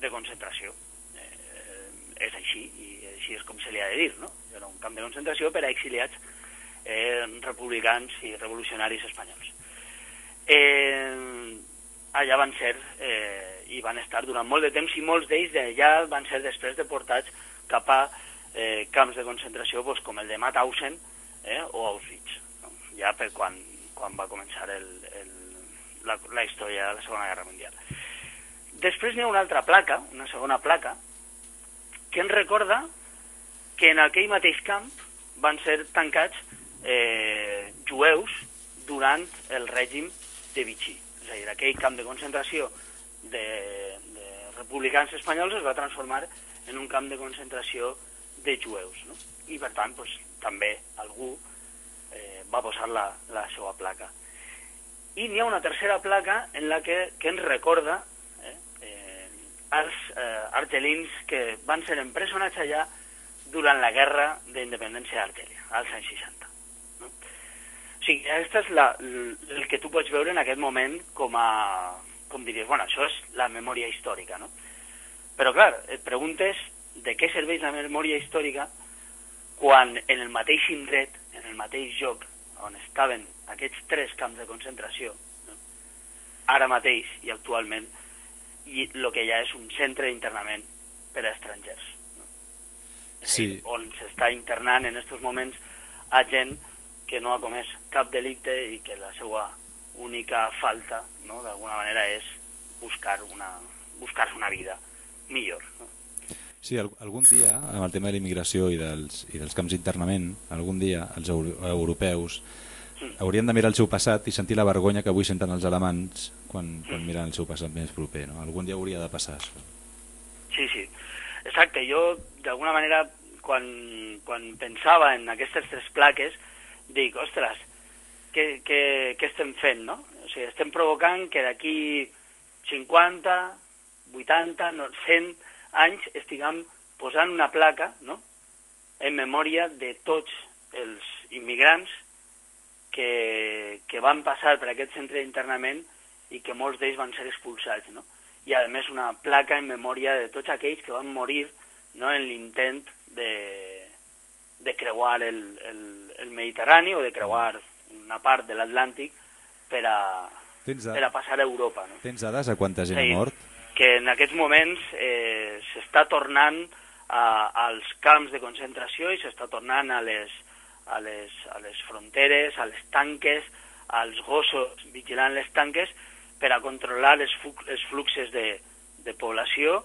de concentració. Eh, és així, i així és com se li ha de dir, no? Era un camp de concentració per a exiliats eh, republicans i revolucionaris espanyols. Eh, allà van ser eh, i van estar durant molt de temps i molts d'ells d'allà van ser després deportats cap a eh, camps de concentració pues, com el de Mauthausen eh, o Auschwitz, no? ja per quan, quan va començar el, el, la, la història de la Segona Guerra Mundial. Després n'hi ha una altra placa, una segona placa, que ens recorda que en aquell mateix camp van ser tancats eh, jueus durant el règim de Vichy. És a dir, aquell camp de concentració de, de republicans espanyols es va transformar en un camp de concentració de jueus. No? I per tant, pues, també algú eh, va posar la, la seva placa. I n'hi ha una tercera placa en la que, que ens recorda eh, eh, els eh, argelins que van ser empresonats allà durant la guerra d'independència d'Argèlia, als anys 60. No? O sigui, aquesta és la, el que tu pots veure en aquest moment com a, com diries, bueno, això és la memòria històrica, no? Però, clar, et preguntes de què serveix la memòria històrica quan en el mateix indret, en el mateix lloc on estaven aquests tres camps de concentració, no? ara mateix i actualment, i el que ja és un centre d'internament per a estrangers. No? Sí. On s'està internant en aquests moments a gent que no ha comès cap delicte i que la seva única falta, no, d'alguna manera, és buscar una, buscar una vida millor. No? Sí, al- algun dia, amb el tema de la immigració i dels, i dels camps d'internament, algun dia els euro europeus haurien de mirar el seu passat i sentir la vergonya que avui senten els alemans quan, quan miren el seu passat més proper. No? Algun dia hauria de passar això. Sí, sí. Exacte, jo d'alguna manera quan, quan pensava en aquestes tres plaques dic, ostres, què, què, què estem fent, no? O sigui, estem provocant que d'aquí 50, 80, no, 100 anys estiguem posant una placa, no?, en memòria de tots els immigrants que, que van passar per aquest centre d'internament i que molts d'ells van ser expulsats, no? I a més una placa en memòria de tots aquells que van morir no, en l'intent de, de creuar el, el, el Mediterrani o de creuar una part de l'Atlàntic per a, Tens, da per a passar a Europa. No? tens dades a quanta gent Sí. ha mort? Que en aquests moments eh, s'està tornant a, als camps de concentració i s'està tornant a les, a, les, a les fronteres, a les tanques, als gossos vigilant les tanques per a controlar els, els fluxes de, de població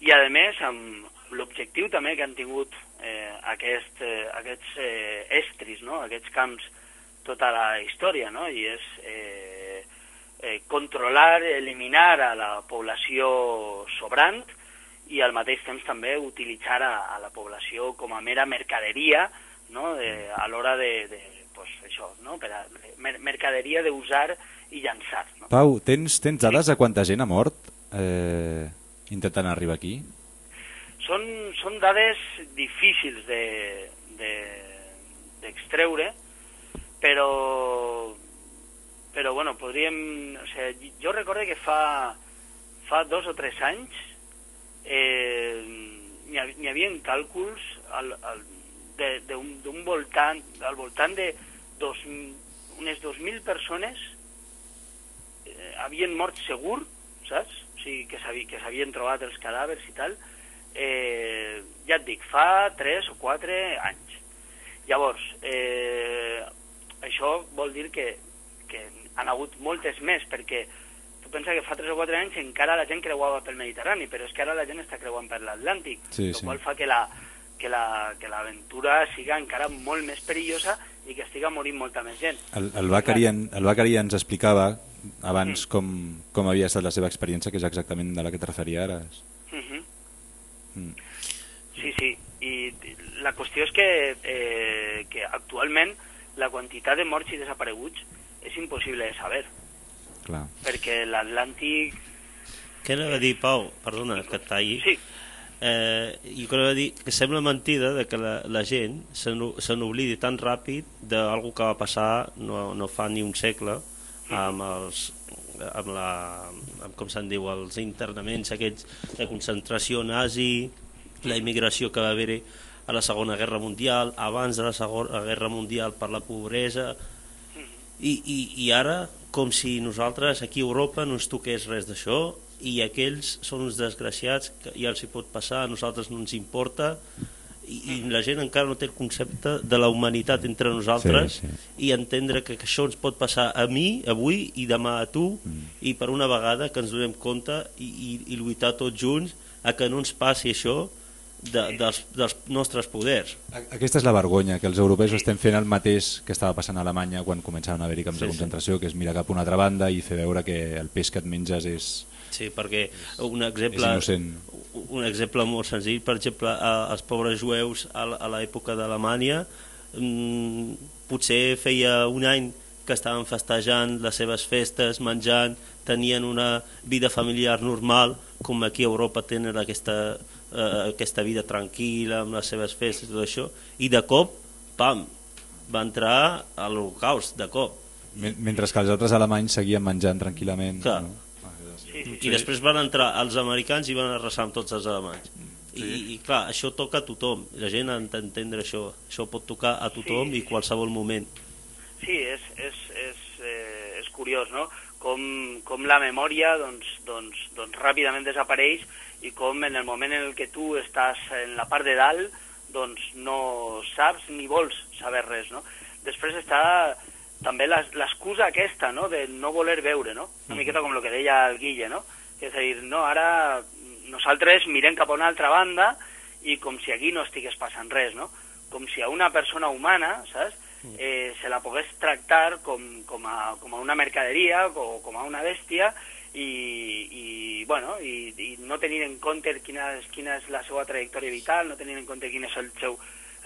i, a més, amb l'objectiu també que han tingut eh, aquest, eh, aquests eh, estris, no? aquests camps, tota la història, no? i és eh, eh, controlar, eliminar a la població sobrant i al mateix temps també utilitzar a, a la població com a mera mercaderia no? de, a l'hora de, de pues, això, no? per a, mer mercaderia d'usar i llançar. No? Pau, tens, tens dades a quanta gent ha mort? Eh, intentant arribar aquí? Són, són dades difícils de, de, d'extreure, però, però bueno, podríem... O sigui, jo recordo que fa, fa dos o tres anys eh, n'hi ha- n'hi havia càlculs al, al, d'un voltant, al voltant de dos, unes 2.000 persones eh, havien mort segur, saps? O sigui, que s'havi- que s'havien trobat els cadàvers i tal, eh, ja et dic, fa 3 o 4 anys. Llavors, eh, això vol dir que, que han hagut moltes més, perquè tu pensa que fa 3 o 4 anys encara la gent creuava pel Mediterrani, però és que ara la gent està creuant per l'Atlàntic, Sí, el sí. qual fa que la que la, que l'aventura siga encara molt més perillosa i que estiga morint molta més gent. El, el, Bacari, en, el Bacari ens explicava abans com, com havia estat la seva experiència, que és exactament de la que et referia ara. Mhm. Mm. Sí, sí, i la qüestió és que, eh, que actualment la quantitat de morts i desapareguts és impossible de saber, Clar. perquè l'Atlàntic... Què anava a dir, Pau? Perdona que et talli. Sí. Eh, jo a dir que sembla mentida de que la, la gent se n'oblidi tan ràpid d'algú que va passar no, no fa ni un segle amb els amb la, amb com se'n diu, els internaments aquests de concentració nazi, la immigració que va haver a la Segona Guerra Mundial, abans de la Segona Guerra Mundial per la pobresa, i, i, i ara com si nosaltres aquí a Europa no ens toqués res d'això i aquells són uns desgraciats que ja els hi pot passar, a nosaltres no ens importa i, i la gent encara no té el concepte de la humanitat entre nosaltres Sí, i entendre que, que això ens pot passar a mi avui i demà a tu Mm. i per una vegada que ens donem compte i, i, i lluitar tots junts a que no ens passi això de, dels, dels nostres poders Aquesta és la vergonya, que els europeus estem fent el mateix que estava passant a Alemanya quan començaven a haver-hi camps Sí, de sí. concentració, que és mirar cap a una altra banda i fer veure que el peix que et menges és... Sí, perquè un exemple, un exemple molt senzill, per exemple, els pobres jueus a l'època d'Alemanya, mm, potser feia un any que estaven festejant les seves festes, menjant, tenien una vida familiar normal, com aquí a Europa tenen aquesta, eh, aquesta vida tranquil·la, amb les seves festes i tot això, i de cop, pam, va entrar a l'Holocaust, de cop. Men- Mentre que els altres alemanys seguien menjant tranquil·lament. Clar. No? I després van entrar els americans i van arrasar amb tots els alemanys. I, i clar, això toca a tothom. La gent ha d'entendre això. Això pot tocar a tothom Sí. i qualsevol moment. Sí, és, és, és, eh, és curiós, no? Com, com la memòria doncs, doncs, doncs ràpidament desapareix i com en el moment en el que tu estàs en la part de dalt doncs no saps ni vols saber res, no? Després està també l'excusa aquesta, no?, de no voler veure, no? Una miqueta com el que deia el Guille, no? És a dir, no, ara nosaltres mirem cap a una altra banda i com si aquí no estigués passant res, no? Com si a una persona humana, saps?, eh, se la pogués tractar com, com, a, com a una mercaderia o com a una bèstia i, i, bueno, i, i no tenir en compte quina és, quina és la seva trajectòria vital, no tenir en compte quin és el seu,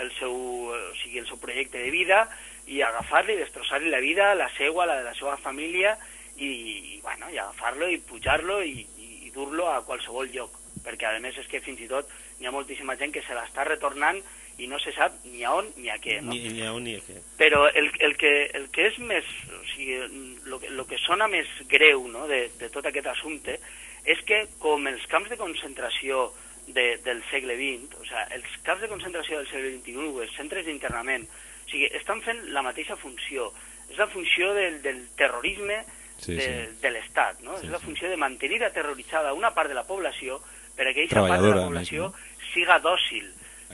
el seu, eh, o sigui, el seu projecte de vida i agafar-li, destrossar-li la vida, la seva, la de la seva família i, i bueno, i agafar-lo i pujar-lo i, i, i dur-lo a qualsevol lloc. Perquè a més és que fins i tot hi ha moltíssima gent que se l'està retornant i no se sap ni a on ni a què, no? Ni, ni a on ni a què. Però el, el, que, el que és més, o sigui, el que, lo que sona més greu no, de, de tot aquest assumpte és que com els camps de concentració de, del segle XX, o sigui, els camps de concentració del segle XXI, els centres d'internament, o sigui, estan fent la mateixa funció. És la funció del, del terrorisme Sí, de, sí. de l'Estat, no? Sí, és la funció de mantenir aterroritzada una part de la població per a que aquesta part de la a més, població no? siga dòcil,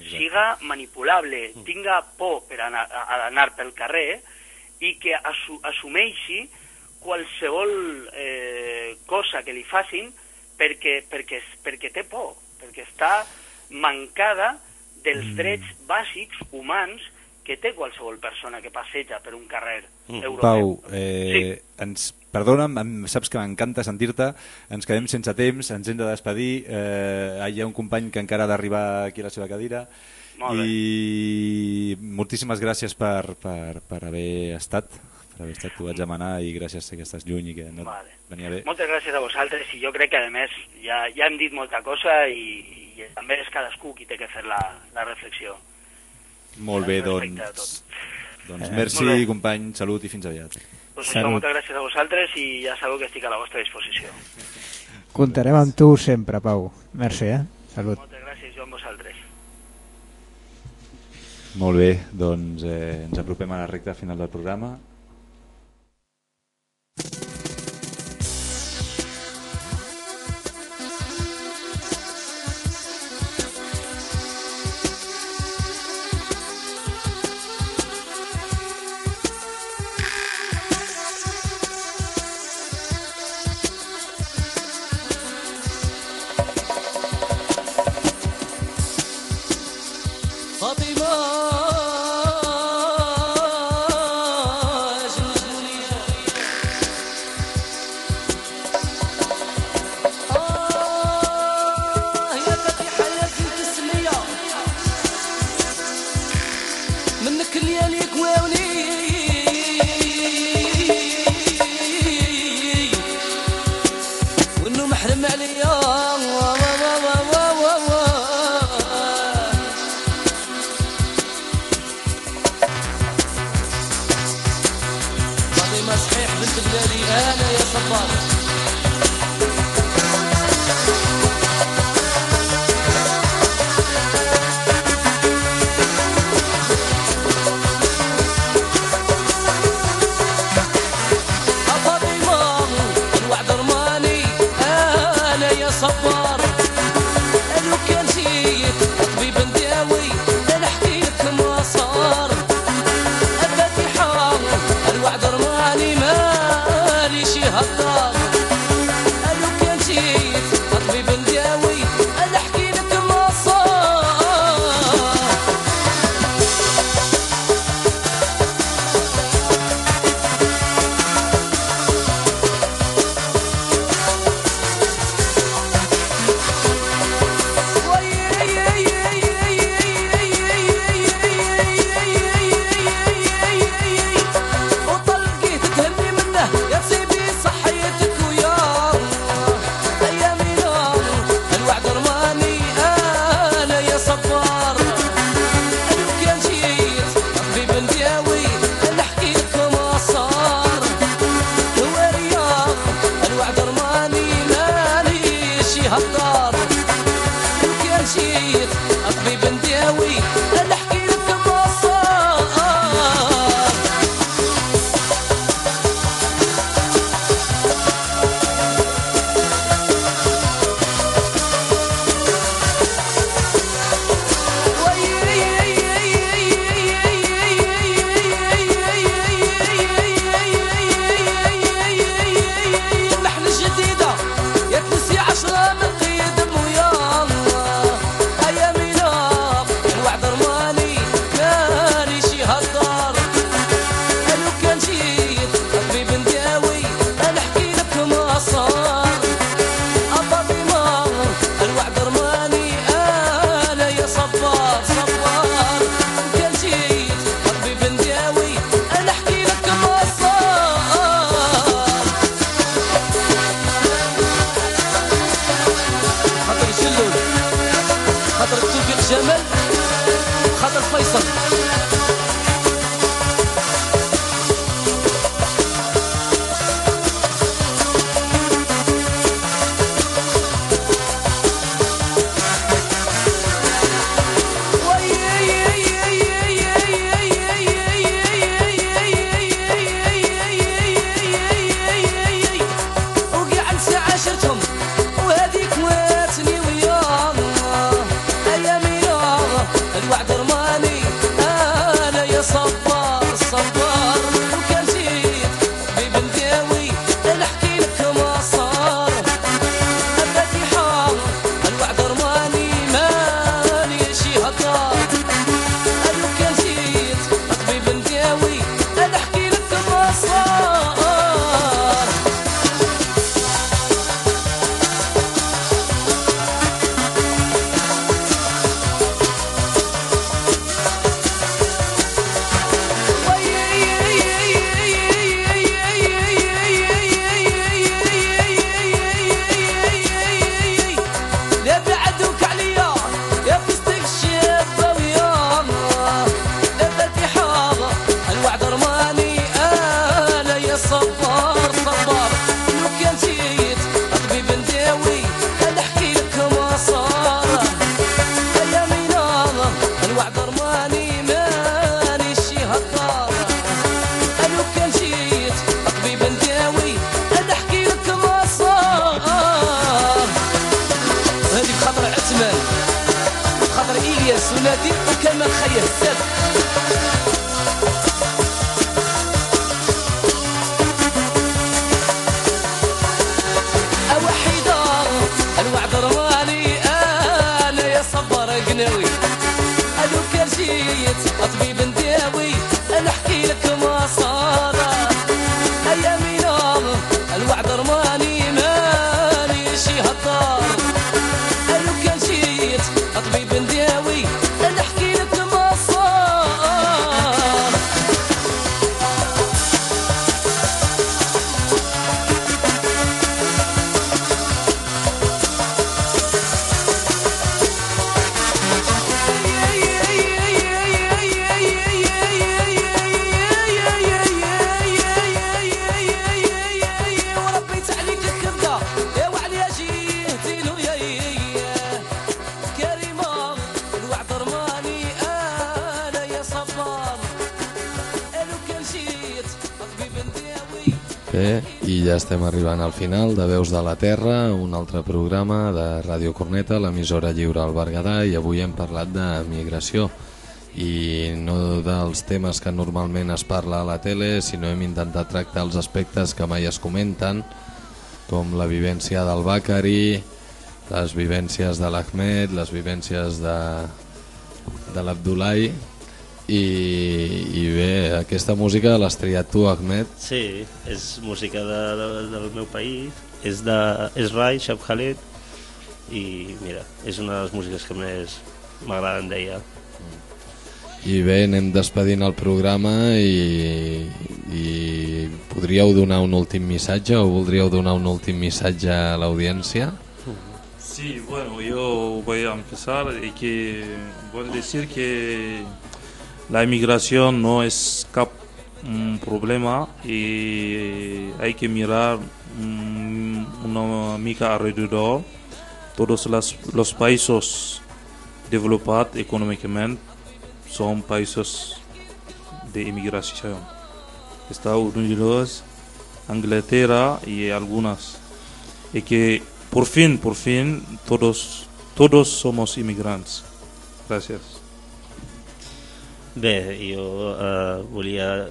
siga manipulable, tinga por per anar, a, anar pel carrer i que assu assumeixi qualsevol eh, cosa que li facin perquè, perquè, perquè té por, perquè està mancada dels Mm. drets bàsics humans que té qualsevol persona que passeja per un carrer europeu. Pau, eh, ens, Perdona'm, em, saps que m'encanta sentir-te, ens quedem sense temps, ens hem de despedir, eh, hi ha un company que encara ha d'arribar aquí a la seva cadira, Molt i moltíssimes gràcies per, per, per haver estat per haver estat, t'ho vaig demanar i gràcies que estàs lluny i que no vale. venia bé. Moltes gràcies a vosaltres i jo crec que a més ja, ja hem dit molta cosa i, i també és cadascú qui té que fer la, la reflexió. Molt bé, doncs, doncs eh, merci, company, salut i fins aviat pues moltes gràcies a vosaltres i ja sabeu que estic a la vostra disposició. Contarem amb tu sempre, Pau. Merci, eh? Salut. Moltes gràcies, jo amb vosaltres. Molt bé, doncs eh, ens apropem a la recta final del programa. Estem arribant al final de Veus de la Terra, un altre programa de Ràdio Corneta, l'emissora lliure al Berguedà, i avui hem parlat de migració. I no dels temes que normalment es parla a la tele, sinó hem intentat tractar els aspectes que mai es comenten, com la vivència del Bacari, les vivències de l'Ahmed, les vivències de, de l'Abdulai, i, i bé, aquesta música l'has triat tu, Ahmed, Sí, és música de, de, del meu país, és de és Rai, Shab Khaled, i mira, és una de les músiques que més m'agraden d'ella. I bé, anem despedint el programa i, i podríeu donar un últim missatge o voldríeu donar un últim missatge a l'audiència? Sí, bueno, yo voy a empezar y que voy a decir que la inmigración no es un problema y hay que mirar mm, una mica alrededor. Todos las- los países developed económicamente son países de inmigración. Estados Unidos, Inglaterra y algunas. Y que por fin, por fin, todos, todos somos inmigrantes. Gracias. Bé, jo eh, volia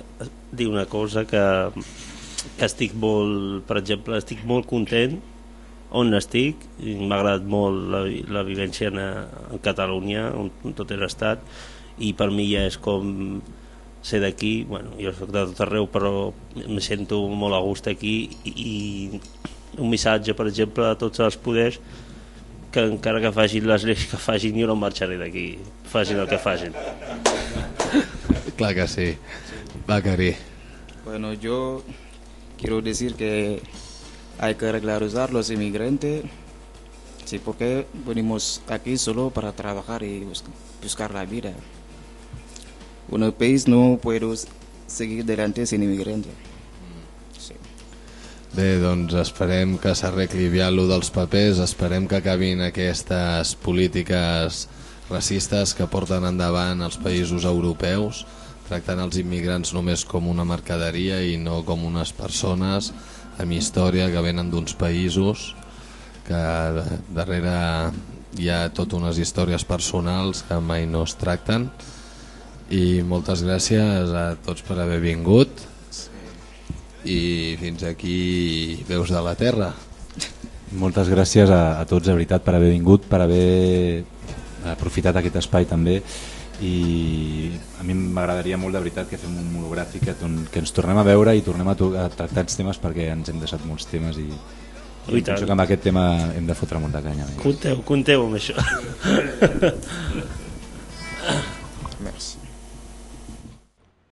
dir una cosa que, que estic molt, per exemple, estic molt content on estic, m'ha agradat molt la, la vivència en, en Catalunya, on, on tot he estat, i per mi ja és com ser d'aquí, bueno, jo soc de tot arreu, però me sento molt a gust aquí, i, i un missatge, per exemple, a tots els poders, que encara que facin les lleis que facin, jo no marxaré d'aquí, facin el que facin. Clar que sí. Bacari. Bueno, yo quiero decir que hay que regularizar los inmigrantes, sí, porque venimos aquí solo para trabajar y bus- buscar la vida. Un país no puede seguir delante sin inmigrantes. Bé, doncs esperem que s'arregli aviat lo dels papers, esperem que acabin aquestes polítiques racistes que porten endavant els països europeus, tractant els immigrants només com una mercaderia i no com unes persones amb història que venen d'uns països que darrere hi ha tot unes històries personals que mai no es tracten. I moltes gràcies a tots per haver vingut i fins aquí Veus de la Terra. Moltes gràcies a, a tots, de veritat, per haver vingut, per haver aprofitat aquest espai també i a mi m'agradaria molt de veritat que fem un monogràfic que, ton- que ens tornem a veure i tornem a, to- a tractar els temes perquè ens hem deixat molts temes i, i i penso que amb aquest tema hem de fotre molta canya. amics. Compteu, compteu amb això. (laughs) Merci.